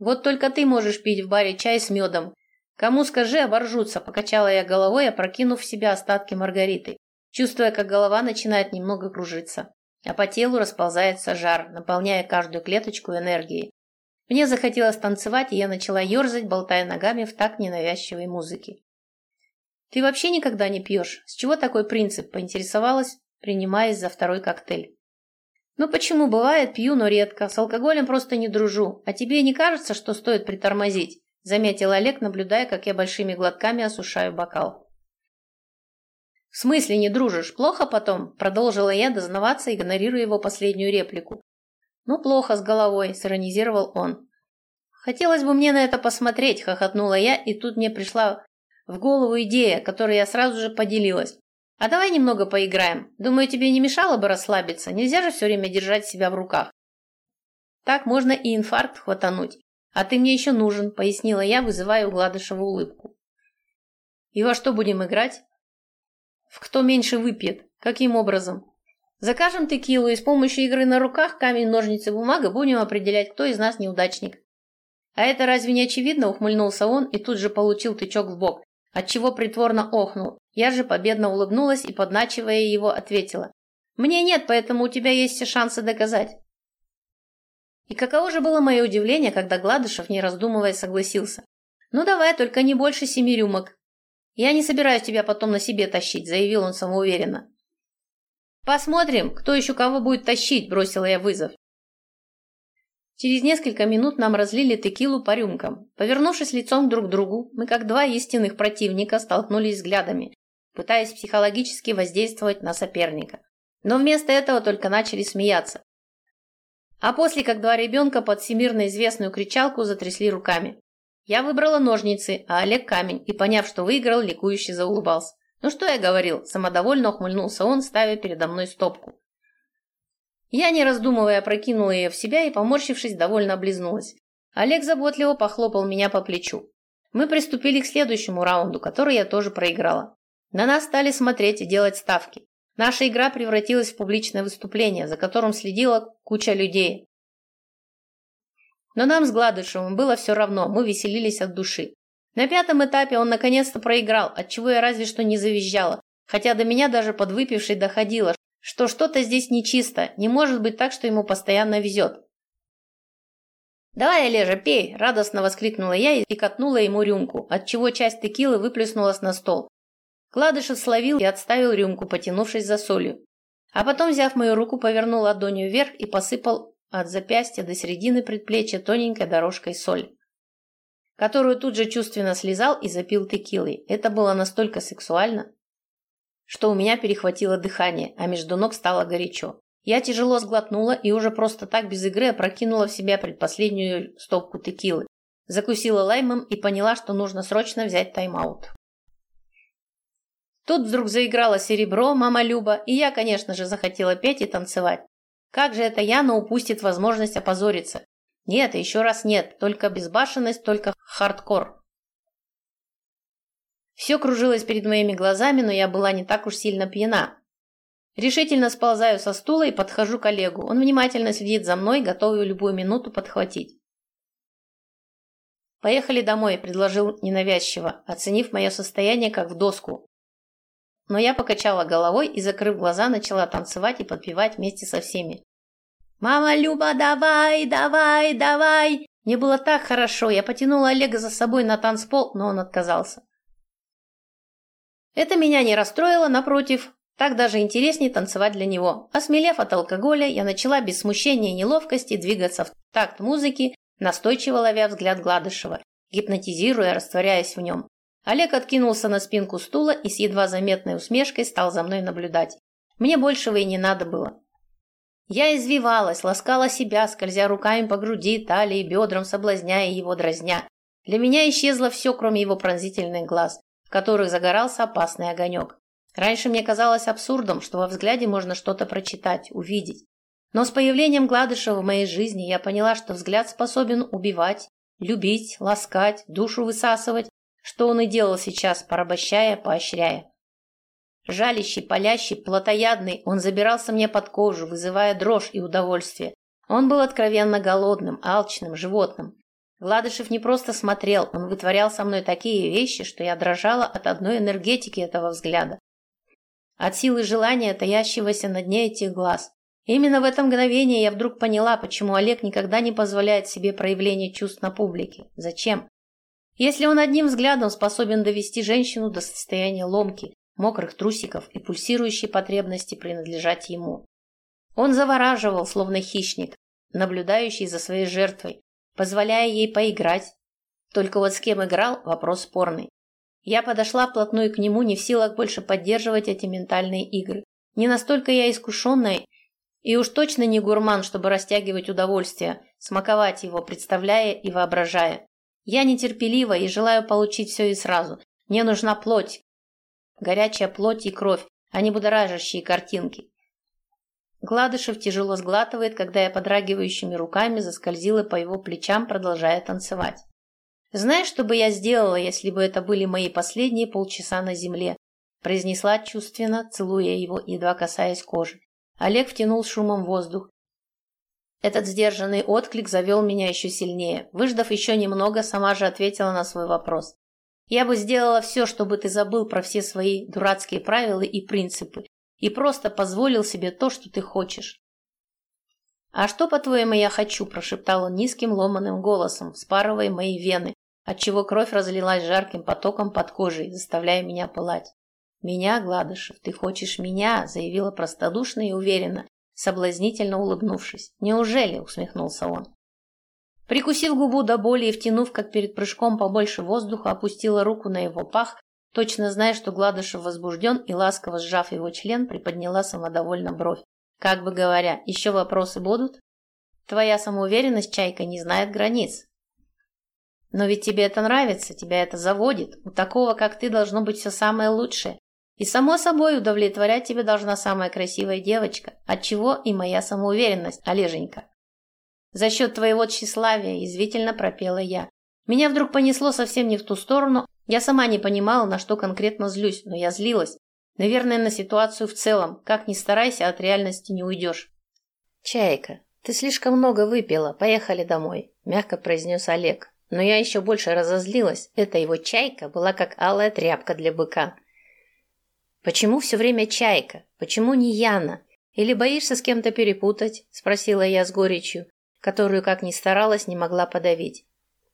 Вот только ты можешь пить в баре чай с медом. Кому скажи, оборжутся, покачала я головой, опрокинув в себя остатки маргариты, чувствуя, как голова начинает немного кружиться, а по телу расползается жар, наполняя каждую клеточку энергией. Мне захотелось танцевать, и я начала ерзать, болтая ногами в такт ненавязчивой музыки. «Ты вообще никогда не пьешь? С чего такой принцип?» – поинтересовалась, принимаясь за второй коктейль. «Ну почему? Бывает, пью, но редко. С алкоголем просто не дружу. А тебе не кажется, что стоит притормозить?» Заметил Олег, наблюдая, как я большими глотками осушаю бокал. «В смысле не дружишь? Плохо потом?» Продолжила я дознаваться, игнорируя его последнюю реплику. «Ну, плохо с головой», — сиронизировал он. «Хотелось бы мне на это посмотреть», — хохотнула я, и тут мне пришла в голову идея, которой я сразу же поделилась. А давай немного поиграем. Думаю, тебе не мешало бы расслабиться. Нельзя же все время держать себя в руках. Так можно и инфаркт хватануть. А ты мне еще нужен, пояснила я, вызывая у Гладышева улыбку. И во что будем играть? В кто меньше выпьет. Каким образом? Закажем текилу и с помощью игры на руках, камень, ножницы, бумага будем определять, кто из нас неудачник. А это разве не очевидно, ухмыльнулся он и тут же получил тычок в бок отчего притворно охнул. Я же победно улыбнулась и, подначивая его, ответила. «Мне нет, поэтому у тебя есть все шансы доказать». И каково же было мое удивление, когда Гладышев, не раздумывая, согласился. «Ну давай, только не больше семи рюмок». «Я не собираюсь тебя потом на себе тащить», — заявил он самоуверенно. «Посмотрим, кто еще кого будет тащить», — бросила я вызов. Через несколько минут нам разлили текилу по рюмкам. Повернувшись лицом друг к другу, мы как два истинных противника столкнулись взглядами, пытаясь психологически воздействовать на соперника. Но вместо этого только начали смеяться. А после, как два ребенка под всемирно известную кричалку, затрясли руками. Я выбрала ножницы, а Олег камень, и, поняв, что выиграл, ликующе заулыбался. «Ну что я говорил?» – самодовольно ухмыльнулся он, ставя передо мной стопку. Я, не раздумывая, прокинула ее в себя и, поморщившись, довольно облизнулась. Олег заботливо похлопал меня по плечу. Мы приступили к следующему раунду, который я тоже проиграла. На нас стали смотреть и делать ставки. Наша игра превратилась в публичное выступление, за которым следила куча людей. Но нам с Гладышевым было все равно, мы веселились от души. На пятом этапе он наконец-то проиграл, отчего я разве что не завизжала, хотя до меня даже подвыпившей доходило, что что-то здесь нечисто, не может быть так, что ему постоянно везет. «Давай, Олежа, пей!» – радостно воскликнула я и катнула ему рюмку, отчего часть текилы выплеснулась на стол. Кладышев словил и отставил рюмку, потянувшись за солью. А потом, взяв мою руку, повернул ладонью вверх и посыпал от запястья до середины предплечья тоненькой дорожкой соль, которую тут же чувственно слезал и запил текилой. Это было настолько сексуально что у меня перехватило дыхание, а между ног стало горячо. Я тяжело сглотнула и уже просто так без игры опрокинула в себя предпоследнюю стопку текилы. Закусила лаймом и поняла, что нужно срочно взять тайм-аут. Тут вдруг заиграло серебро, мама Люба, и я, конечно же, захотела петь и танцевать. Как же это Яна упустит возможность опозориться? Нет, еще раз нет, только безбашенность, только хардкор. Все кружилось перед моими глазами, но я была не так уж сильно пьяна. Решительно сползаю со стула и подхожу к Олегу. Он внимательно следит за мной, готовый любую минуту подхватить. «Поехали домой», – предложил ненавязчиво, оценив мое состояние как в доску. Но я покачала головой и, закрыв глаза, начала танцевать и подпевать вместе со всеми. «Мама Люба, давай, давай, давай!» Мне было так хорошо, я потянула Олега за собой на танцпол, но он отказался. Это меня не расстроило, напротив, так даже интереснее танцевать для него. Осмелев от алкоголя, я начала без смущения и неловкости двигаться в такт музыки, настойчиво ловя взгляд Гладышева, гипнотизируя, растворяясь в нем. Олег откинулся на спинку стула и с едва заметной усмешкой стал за мной наблюдать. Мне большего и не надо было. Я извивалась, ласкала себя, скользя руками по груди, талии, бедрам, соблазняя его дразня. Для меня исчезло все, кроме его пронзительных глаз, в которых загорался опасный огонек. Раньше мне казалось абсурдом, что во взгляде можно что-то прочитать, увидеть. Но с появлением Гладышева в моей жизни я поняла, что взгляд способен убивать, любить, ласкать, душу высасывать, что он и делал сейчас, порабощая, поощряя. Жалящий, палящий, плотоядный, он забирался мне под кожу, вызывая дрожь и удовольствие. Он был откровенно голодным, алчным, животным. Гладышев не просто смотрел, он вытворял со мной такие вещи, что я дрожала от одной энергетики этого взгляда. От силы желания, таящегося на дне этих глаз. Именно в это мгновение я вдруг поняла, почему Олег никогда не позволяет себе проявления чувств на публике. Зачем? Если он одним взглядом способен довести женщину до состояния ломки, мокрых трусиков и пульсирующей потребности принадлежать ему. Он завораживал, словно хищник, наблюдающий за своей жертвой, позволяя ей поиграть. Только вот с кем играл – вопрос спорный. Я подошла вплотную к нему, не в силах больше поддерживать эти ментальные игры. Не настолько я искушенная и уж точно не гурман, чтобы растягивать удовольствие, смаковать его, представляя и воображая. Я нетерпелива и желаю получить все и сразу. Мне нужна плоть, горячая плоть и кровь, а не будоражащие картинки. Гладышев тяжело сглатывает, когда я подрагивающими руками заскользила по его плечам, продолжая танцевать. «Знаешь, что бы я сделала, если бы это были мои последние полчаса на земле?» произнесла чувственно, целуя его, едва касаясь кожи. Олег втянул шумом воздух. Этот сдержанный отклик завел меня еще сильнее. Выждав еще немного, сама же ответила на свой вопрос. Я бы сделала все, чтобы ты забыл про все свои дурацкие правила и принципы и просто позволил себе то, что ты хочешь. «А что, по-твоему, я хочу?» – прошептал он низким ломаным голосом, вспарывая мои вены, отчего кровь разлилась жарким потоком под кожей, заставляя меня пылать. «Меня, Гладышев, ты хочешь меня?» – заявила простодушно и уверенно, соблазнительно улыбнувшись. «Неужели?» – усмехнулся он. Прикусив губу до боли и втянув, как перед прыжком, побольше воздуха, опустила руку на его пах, точно зная, что Гладышев возбужден, и ласково сжав его член, приподняла самодовольно бровь. Как бы говоря, еще вопросы будут? Твоя самоуверенность, Чайка, не знает границ. Но ведь тебе это нравится, тебя это заводит. У такого, как ты, должно быть все самое лучшее. И само собой удовлетворять тебе должна самая красивая девочка, отчего и моя самоуверенность, Олеженька. За счет твоего тщеславия, извительно пропела я. Меня вдруг понесло совсем не в ту сторону. Я сама не понимала, на что конкретно злюсь, но я злилась. Наверное, на ситуацию в целом. Как ни старайся, от реальности не уйдешь. «Чайка, ты слишком много выпила. Поехали домой», – мягко произнес Олег. Но я еще больше разозлилась. Эта его чайка была как алая тряпка для быка. «Почему все время чайка? Почему не Яна? Или боишься с кем-то перепутать?» – спросила я с горечью которую, как ни старалась, не могла подавить.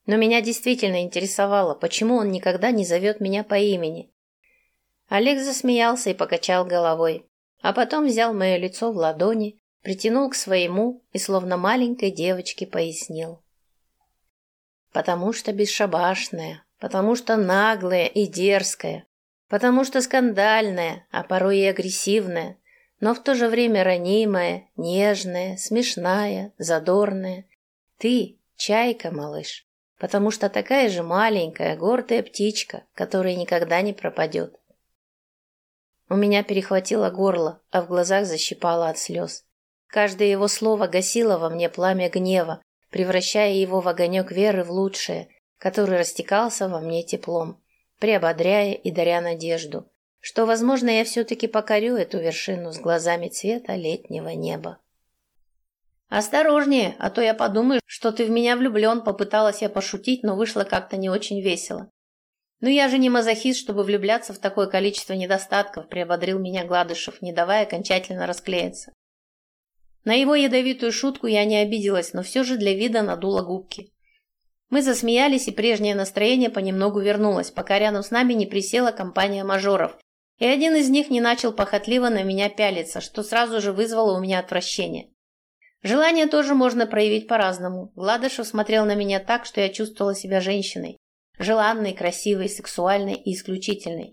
Но меня действительно интересовало, почему он никогда не зовет меня по имени. Олег засмеялся и покачал головой, а потом взял мое лицо в ладони, притянул к своему и словно маленькой девочке пояснил. «Потому что бесшабашная, потому что наглая и дерзкая, потому что скандальная, а порой и агрессивная, но в то же время ранимая, нежная, смешная, задорная. Ты — чайка, малыш, потому что такая же маленькая, гордая птичка, которая никогда не пропадет. У меня перехватило горло, а в глазах защипало от слез. Каждое его слово гасило во мне пламя гнева, превращая его в огонек веры в лучшее, который растекался во мне теплом, приободряя и даря надежду. что, возможно, я все-таки покорю эту вершину с глазами цвета летнего неба. «Осторожнее, а то я подумаю, что ты в меня влюблен», попыталась я пошутить, но вышло как-то не очень весело. «Ну я же не мазохист, чтобы влюбляться в такое количество недостатков», приободрил меня Гладышев, не давая окончательно расклеиться. На его ядовитую шутку я не обиделась, но все же для вида надула губки. Мы засмеялись, и прежнее настроение понемногу вернулось, пока рядом с нами не присела компания мажоров, и один из них не начал похотливо на меня пялиться, что сразу же вызвало у меня отвращение. Желание тоже можно проявить по-разному. Гладышев смотрел на меня так, что я чувствовала себя женщиной. Желанной, красивой, сексуальной и исключительной.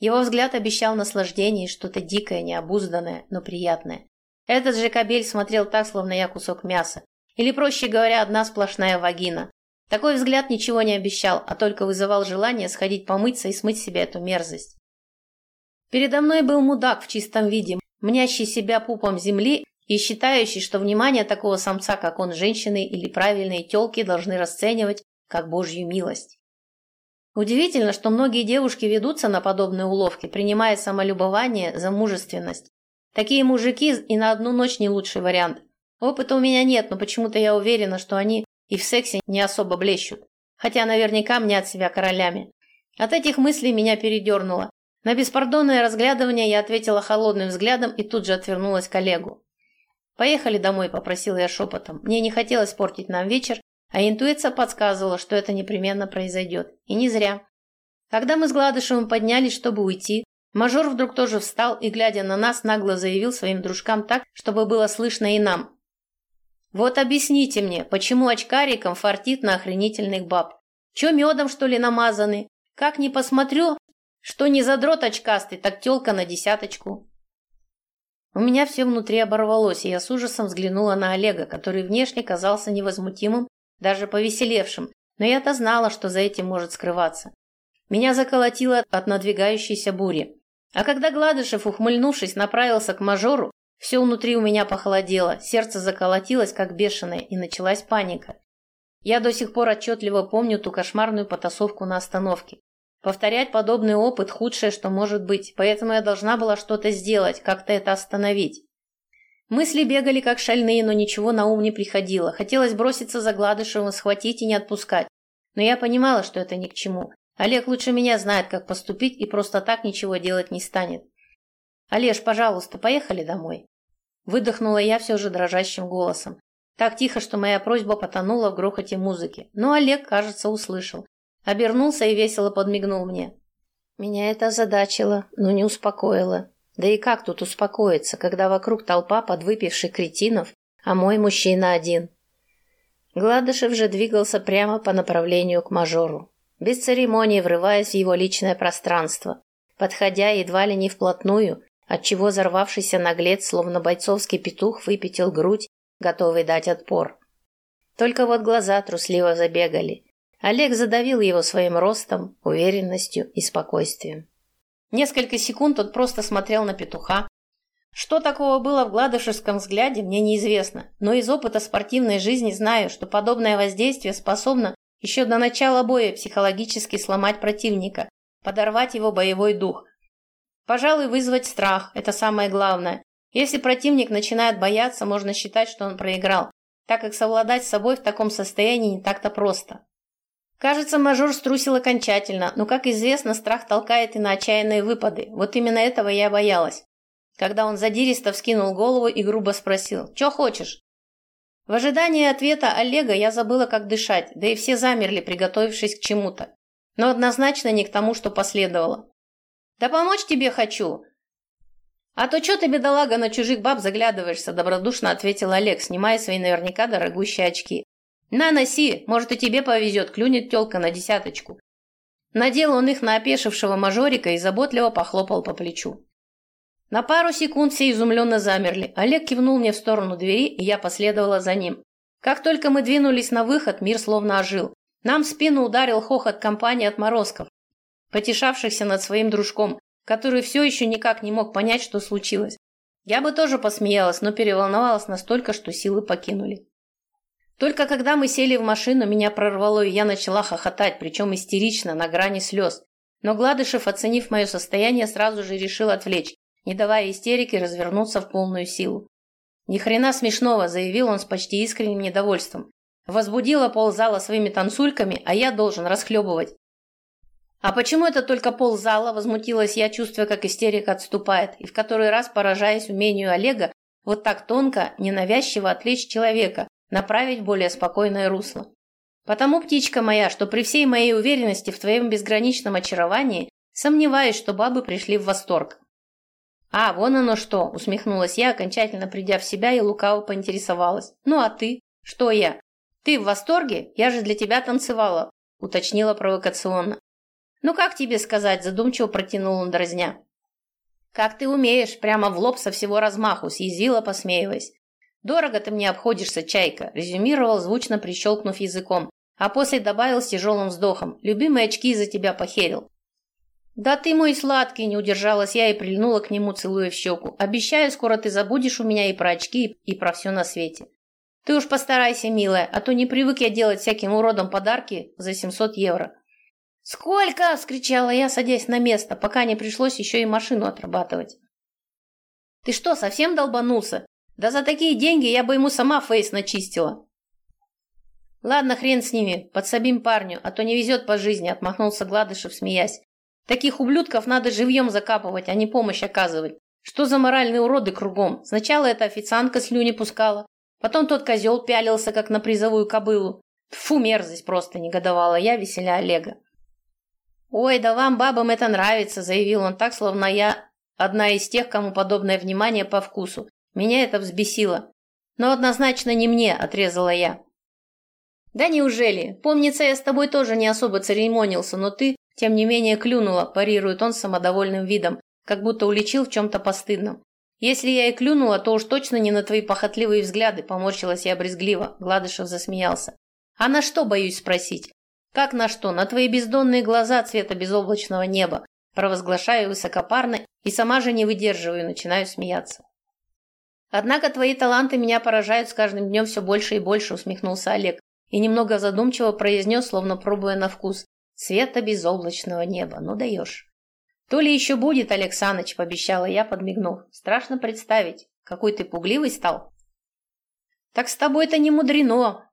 Его взгляд обещал наслаждение и что-то дикое, необузданное, но приятное. Этот же кобель смотрел так, словно я кусок мяса. Или, проще говоря, одна сплошная вагина. Такой взгляд ничего не обещал, а только вызывал желание сходить помыться и смыть себе эту мерзость. Передо мной был мудак в чистом виде, мнящий себя пупом земли и считающий, что внимание такого самца, как он, женщины или правильные тёлки должны расценивать как божью милость. Удивительно, что многие девушки ведутся на подобные уловки, принимая самолюбование за мужественность, Такие мужики и на одну ночь не лучший вариант. Опыта у меня нет, но почему-то я уверена, что они и в сексе не особо блещут. Хотя наверняка мнят себя королями. От этих мыслей меня передернуло. На беспардонное разглядывание я ответила холодным взглядом и тут же отвернулась к коллегу. «Поехали домой», – попросила я шепотом. Мне не хотелось портить нам вечер, а интуиция подсказывала, что это непременно произойдет. И не зря. Когда мы с Гладышевым поднялись, чтобы уйти, Мажор вдруг тоже встал и, глядя на нас, нагло заявил своим дружкам так, чтобы было слышно и нам. «Вот объясните мне, почему очкарикам фартит на охренительных баб? Че медом, что ли, намазаны? Как не посмотрю, что не задрот очкастый, так тёлка на десяточку». У меня все внутри оборвалось, и я с ужасом взглянула на Олега, который внешне казался невозмутимым, даже повеселевшим, но я-то знала, что за этим может скрываться. Меня заколотило от надвигающейся бури. А когда Гладышев, ухмыльнувшись, направился к мажору, все внутри у меня похолодело, сердце заколотилось, как бешеное, и началась паника. Я до сих пор отчетливо помню ту кошмарную потасовку на остановке. Повторять подобный опыт – худшее, что может быть, поэтому я должна была что-то сделать, как-то это остановить. Мысли бегали как шальные, но ничего на ум не приходило. Хотелось броситься за Гладышевым, схватить и не отпускать. Но я понимала, что это ни к чему. Олег лучше меня знает, как поступить и просто так ничего делать не станет. Олеж, пожалуйста, поехали домой. Выдохнула я все же дрожащим голосом. Так тихо, что моя просьба потонула в грохоте музыки. Но Олег, кажется, услышал. Обернулся и весело подмигнул мне. Меня это озадачило, но не успокоило. Да и как тут успокоиться, когда вокруг толпа подвыпивших кретинов, а мой мужчина один? Гладышев же двигался прямо по направлению к мажору без церемонии врываясь в его личное пространство, подходя едва ли не вплотную, отчего взорвавшийся наглец, словно бойцовский петух, выпятил грудь, готовый дать отпор. Только вот глаза трусливо забегали. Олег задавил его своим ростом, уверенностью и спокойствием. Несколько секунд он просто смотрел на петуха. Что такого было в гладышевском взгляде, мне неизвестно, но из опыта спортивной жизни знаю, что подобное воздействие способно еще до начала боя психологически сломать противника, подорвать его боевой дух. Пожалуй, вызвать страх – это самое главное. Если противник начинает бояться, можно считать, что он проиграл, так как совладать с собой в таком состоянии не так-то просто. Кажется, мажор струсил окончательно, но, как известно, страх толкает и на отчаянные выпады. Вот именно этого я боялась. Когда он задиристо вскинул голову и грубо спросил «Чё хочешь?», в ожидании ответа Олега я забыла, как дышать, да и все замерли, приготовившись к чему-то. Но однозначно не к тому, что последовало. «Да помочь тебе хочу!» «А то что ты, бедолага, на чужих баб заглядываешься?» – добродушно ответил Олег, снимая свои наверняка дорогущие очки. «На, носи, может и тебе повезет, клюнет тёлка на десяточку». Надел он их на опешившего мажорика и заботливо похлопал по плечу. На пару секунд все изумленно замерли. Олег кивнул мне в сторону двери, и я последовала за ним. Как только мы двинулись на выход, мир словно ожил. Нам в спину ударил хохот компании отморозков, потешавшихся над своим дружком, который все еще никак не мог понять, что случилось. Я бы тоже посмеялась, но переволновалась настолько, что силы покинули. Только когда мы сели в машину, меня прорвало, и я начала хохотать, причем истерично, на грани слез. Но Гладышев, оценив мое состояние, сразу же решил отвлечь, не давая истерике развернуться в полную силу. «Ни хрена смешного», — заявил он с почти искренним недовольством. «Возбудила ползала своими танцульками, а я должен расхлебывать». «А почему это только ползала?» – возмутилась я, чувствуя, как истерика отступает, и в который раз поражаясь умению Олега вот так тонко, ненавязчиво отвлечь человека, направить в более спокойное русло. Потому, птичка моя, что при всей моей уверенности в твоем безграничном очаровании, сомневаюсь, что бабы пришли в восторг. «А, вон оно что!» – усмехнулась я, окончательно придя в себя и лукаво поинтересовалась. «Ну а ты? Что я? Ты в восторге? Я же для тебя танцевала!» – уточнила провокационно. «Ну как тебе сказать?» – задумчиво протянул он дразня. «Как ты умеешь?» – прямо в лоб со всего размаху, съязвила, посмеиваясь. «Дорого ты мне обходишься, чайка», – резюмировал, звучно прищелкнув языком, а после добавил с тяжелым вздохом. «Любимые очки за тебя похерил». «Да ты мой сладкий!» – не удержалась я и прильнула к нему, целуя в щеку. «Обещаю, скоро ты забудешь у меня и про очки, и про все на свете». «Ты уж постарайся, милая, а то не привык я делать всяким уродам подарки за 700 евро». «Сколько?» – вскричала я, садясь на место, пока не пришлось еще и машину отрабатывать. «Ты что, совсем долбанулся? Да за такие деньги я бы ему сама фейс начистила». «Ладно, хрен с ними, подсобим парню, а то не везет по жизни», – отмахнулся Гладышев, смеясь. «Таких ублюдков надо живьем закапывать, а не помощь оказывать. Что за моральные уроды кругом? Сначала эта официантка слюни пускала, потом тот козел пялился, как на призовую кобылу. Фу, мерзость просто, негодовала я, веселя Олега. «Ой, да вам, бабам, это нравится», — заявил он так, словно я одна из тех, кому подобное внимание по вкусу. Меня это взбесило. «Но однозначно не мне», — отрезала я. «Да неужели? Помнится, я с тобой тоже не особо церемонился, но ты, тем не менее, клюнула», — парирует он с самодовольным видом, как будто уличил в чем-то постыдном. «Если я и клюнула, то уж точно не на твои похотливые взгляды», — поморщилась я брезгливо. Гладышев засмеялся. «А на что, боюсь спросить? Как на что? На твои бездонные глаза цвета безоблачного неба. Провозглашаю высокопарно и сама же не выдерживаю, начинаю смеяться. Однако твои таланты меня поражают с каждым днем все больше и больше, усмехнулся Олег и немного задумчиво произнес, словно пробуя на вкус. Цвета безоблачного неба, ну даешь. То ли еще будет, Александрович, пообещала я, подмигнув. Страшно представить, какой ты пугливый стал. Так с тобой-то не мудрено,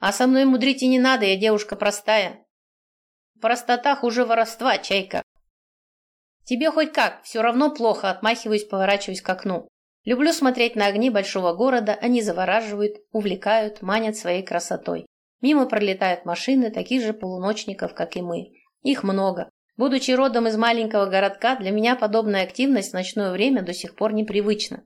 а со мной мудрить и не надо, я девушка простая. Простота хуже воровства, чайка. Тебе хоть как, все равно плохо, отмахиваюсь, поворачиваюсь к окну. Люблю смотреть на огни большого города, они завораживают, увлекают, манят своей красотой. Мимо пролетают машины таких же полуночников, как и мы. Их много. Будучи родом из маленького городка, для меня подобная активность в ночное время до сих пор непривычна.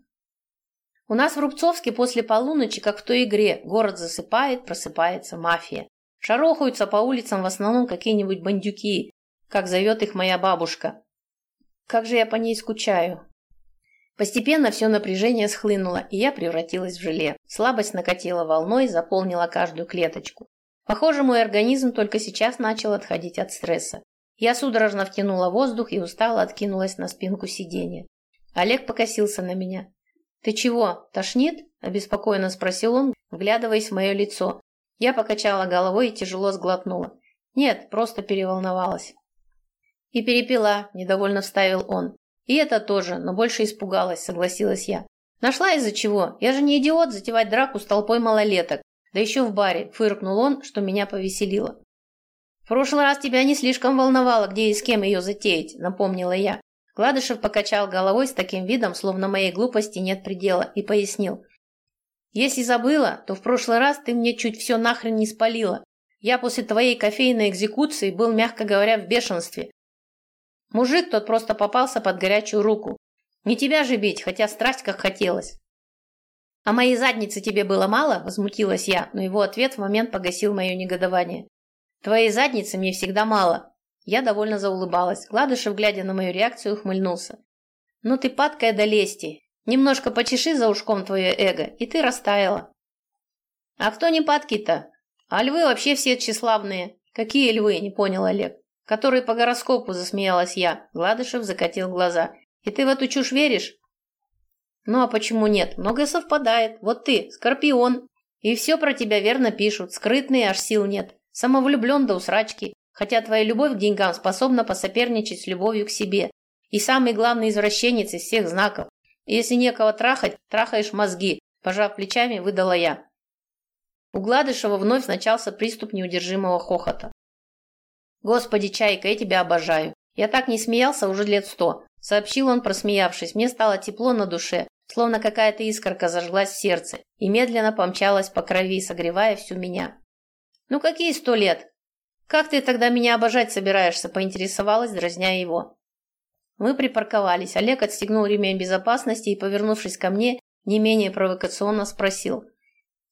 У нас в Рубцовске после полуночи, как в той игре, город засыпает, просыпается мафия. Шарохаются по улицам в основном какие-нибудь бандюки, как зовет их моя бабушка. Как же я по ней скучаю. Постепенно все напряжение схлынуло, и я превратилась в желе. Слабость накатила волной, заполнила каждую клеточку. Похоже, мой организм только сейчас начал отходить от стресса. Я судорожно втянула воздух и устало откинулась на спинку сиденья. Олег покосился на меня. «Ты чего, тошнит?» – обеспокоенно спросил он, вглядываясь в мое лицо. Я покачала головой и тяжело сглотнула. «Нет, просто переволновалась». «И перепила», – недовольно вставил он. «И это тоже, но больше испугалась», – согласилась я. «Нашла из-за чего? Я же не идиот затевать драку с толпой малолеток. Да еще в баре», – фыркнул он, что меня повеселило. «В прошлый раз тебя не слишком волновало, где и с кем ее затеять», – напомнила я. Гладышев покачал головой с таким видом, словно моей глупости нет предела, и пояснил. «Если забыла, то в прошлый раз ты мне чуть все нахрен не спалила. Я после твоей кофейной экзекуции был, мягко говоря, в бешенстве. Мужик тот просто попался под горячую руку. Не тебя же бить, хотя страсть как хотелось». «А моей задницы тебе было мало?» – возмутилась я, но его ответ в момент погасил мое негодование. «Твоей задницы мне всегда мало. Я довольно заулыбалась. Гладышев, глядя на мою реакцию, ухмыльнулся. «Ну ты падкая до лести. Немножко почеши за ушком твое эго, и ты растаяла». «А кто не падки-то? А львы вообще все тщеславные». «Какие львы?» – не понял Олег. «Которые по гороскопу», – засмеялась я. Гладышев закатил глаза. «И ты в эту чушь веришь?» «Ну а почему нет? Многое совпадает. Вот ты, Скорпион. И все про тебя верно пишут. Скрытный, аж сил нет. Самовлюблен до усрачки. хотя твоя любовь к деньгам способна посоперничать с любовью к себе. И самый главный извращенец из всех знаков. Если некого трахать, трахаешь мозги, пожав плечами, выдала я. У Гладышева вновь начался приступ неудержимого хохота. «Господи, Чайка, я тебя обожаю. Я так не смеялся уже лет сто», — сообщил он, просмеявшись. Мне стало тепло на душе, словно какая-то искорка зажглась в сердце и медленно помчалась по крови, согревая всю меня. «Ну какие сто лет? Как ты тогда меня обожать собираешься?» – поинтересовалась, дразня его. Мы припарковались. Олег отстегнул ремень безопасности и, повернувшись ко мне, не менее провокационно спросил.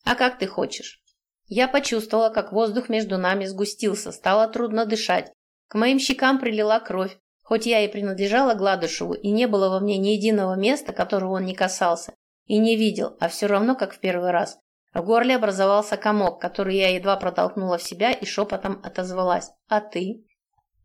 «А как ты хочешь?» Я почувствовала, как воздух между нами сгустился, стало трудно дышать. К моим щекам прилила кровь, хоть я и принадлежала Гладышеву, и не было во мне ни единого места, которого он не касался, и не видел, а все равно, как в первый раз. В горле образовался комок, который я едва протолкнула в себя и шепотом отозвалась. «А ты?»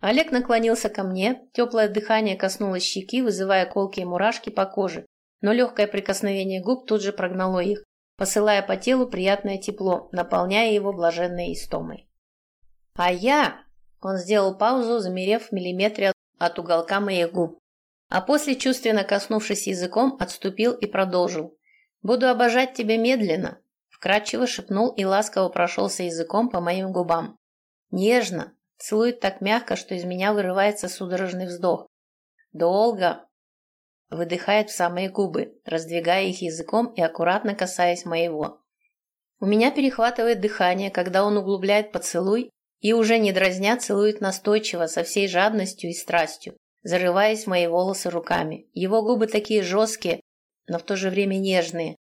Олег наклонился ко мне, теплое дыхание коснулось щеки, вызывая колкие мурашки по коже, но легкое прикосновение губ тут же прогнало их, посылая по телу приятное тепло, наполняя его блаженной истомой. «А я...» Он сделал паузу, замерев в миллиметре от уголка моих губ, а после, чувственно коснувшись языком, отступил и продолжил. «Буду обожать тебя медленно», — вкрадчиво шепнул и ласково прошелся языком по моим губам. «Нежно, Целует так мягко, что из меня вырывается судорожный вздох. Долго. Выдыхает в самые губы, раздвигая их языком и аккуратно касаясь моего. У меня перехватывает дыхание, когда он углубляет поцелуй и уже не дразня целует настойчиво, со всей жадностью и страстью, зарываясь в мои волосы руками. Его губы такие жесткие, но в то же время нежные.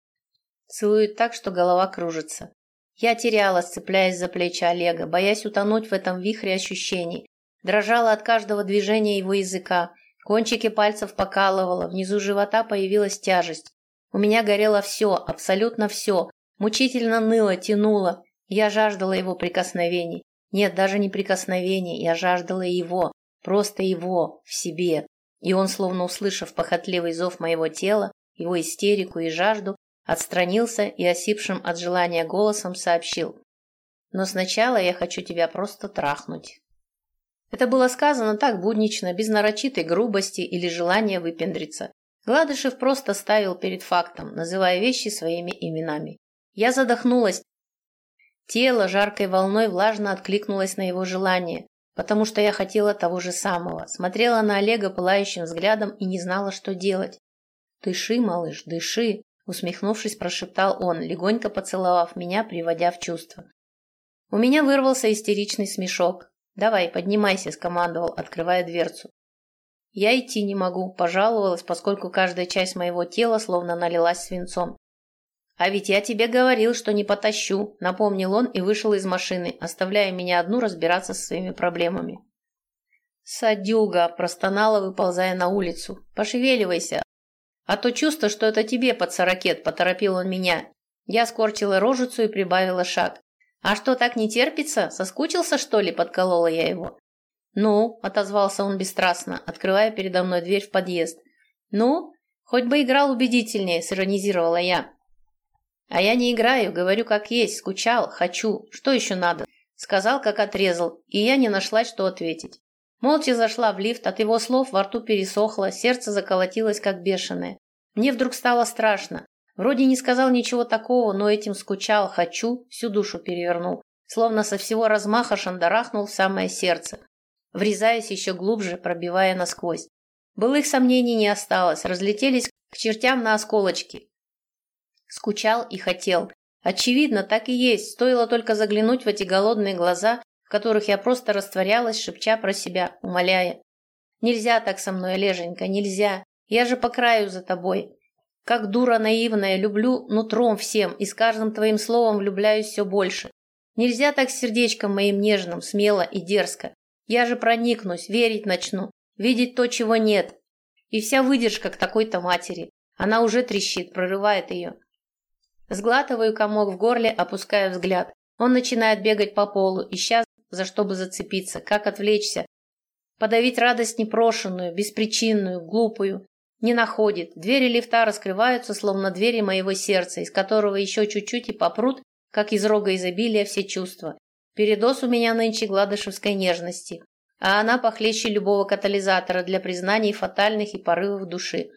Целует так, что голова кружится. Я терялась, цепляясь за плечи Олега, боясь утонуть в этом вихре ощущений. Дрожала от каждого движения его языка, кончики пальцев покалывала, внизу живота появилась тяжесть. У меня горело все, абсолютно все, мучительно ныло, тянуло. Я жаждала его прикосновений. Нет, даже не прикосновений, я жаждала его, просто его, в себе. И он, словно услышав похотливый зов моего тела, его истерику и жажду, Отстранился и осипшим от желания голосом сообщил. «Но сначала я хочу тебя просто трахнуть». Это было сказано так буднично, без нарочитой грубости или желания выпендриться. Гладышев просто ставил перед фактом, называя вещи своими именами. Я задохнулась. Тело жаркой волной влажно откликнулось на его желание, потому что я хотела того же самого. Смотрела на Олега пылающим взглядом и не знала, что делать. «Дыши, малыш, дыши!» усмехнувшись, прошептал он, легонько поцеловав меня, приводя в чувство. У меня вырвался истеричный смешок. «Давай, поднимайся», — скомандовал, открывая дверцу. Я идти не могу, пожаловалась, поскольку каждая часть моего тела словно налилась свинцом. «А ведь я тебе говорил, что не потащу», — напомнил он и вышел из машины, оставляя меня одну разбираться со своими проблемами. «Садюга!» – простонала, выползая на улицу. «Пошевеливайся, а то чувство, что это тебе под сорокет, поторопил он меня. Я скорчила рожицу и прибавила шаг. А что, так не терпится? Соскучился, что ли? Подколола я его. Ну, отозвался он бесстрастно, открывая передо мной дверь в подъезд. Ну, хоть бы играл убедительнее, сиронизировала я. А я не играю, говорю как есть, скучал, хочу, что еще надо? Сказал, как отрезал, и я не нашла, что ответить. Молча зашла в лифт, от его слов во рту пересохло, сердце заколотилось, как бешеное. Мне вдруг стало страшно. Вроде не сказал ничего такого, но этим скучал, хочу, всю душу перевернул. Словно со всего размаха шандарахнул в самое сердце, врезаясь еще глубже, пробивая насквозь. Былых сомнений не осталось, разлетелись к чертям на осколочки. Скучал и хотел. Очевидно, так и есть, стоило только заглянуть в эти голодные глаза, в которых я просто растворялась, шепча про себя, умоляя. «Нельзя так со мной, Олеженька, нельзя. Я же по краю за тобой. Как дура наивная, люблю нутром всем и с каждым твоим словом влюбляюсь все больше. Нельзя так с сердечком моим нежным, смело и дерзко. Я же проникнусь, верить начну, видеть то, чего нет. И вся выдержка к такой-то матери. Она уже трещит, прорывает ее. Сглатываю комок в горле, опускаю взгляд. Он начинает бегать по полу, ища за что бы зацепиться, как отвлечься, подавить радость непрошенную, беспричинную, глупую. Не находит. Двери лифта раскрываются, словно двери моего сердца, из которого еще чуть-чуть и попрут, как из рога изобилия, все чувства. Передоз у меня нынче гладышевской нежности, а она похлеще любого катализатора для признаний фатальных и порывов души.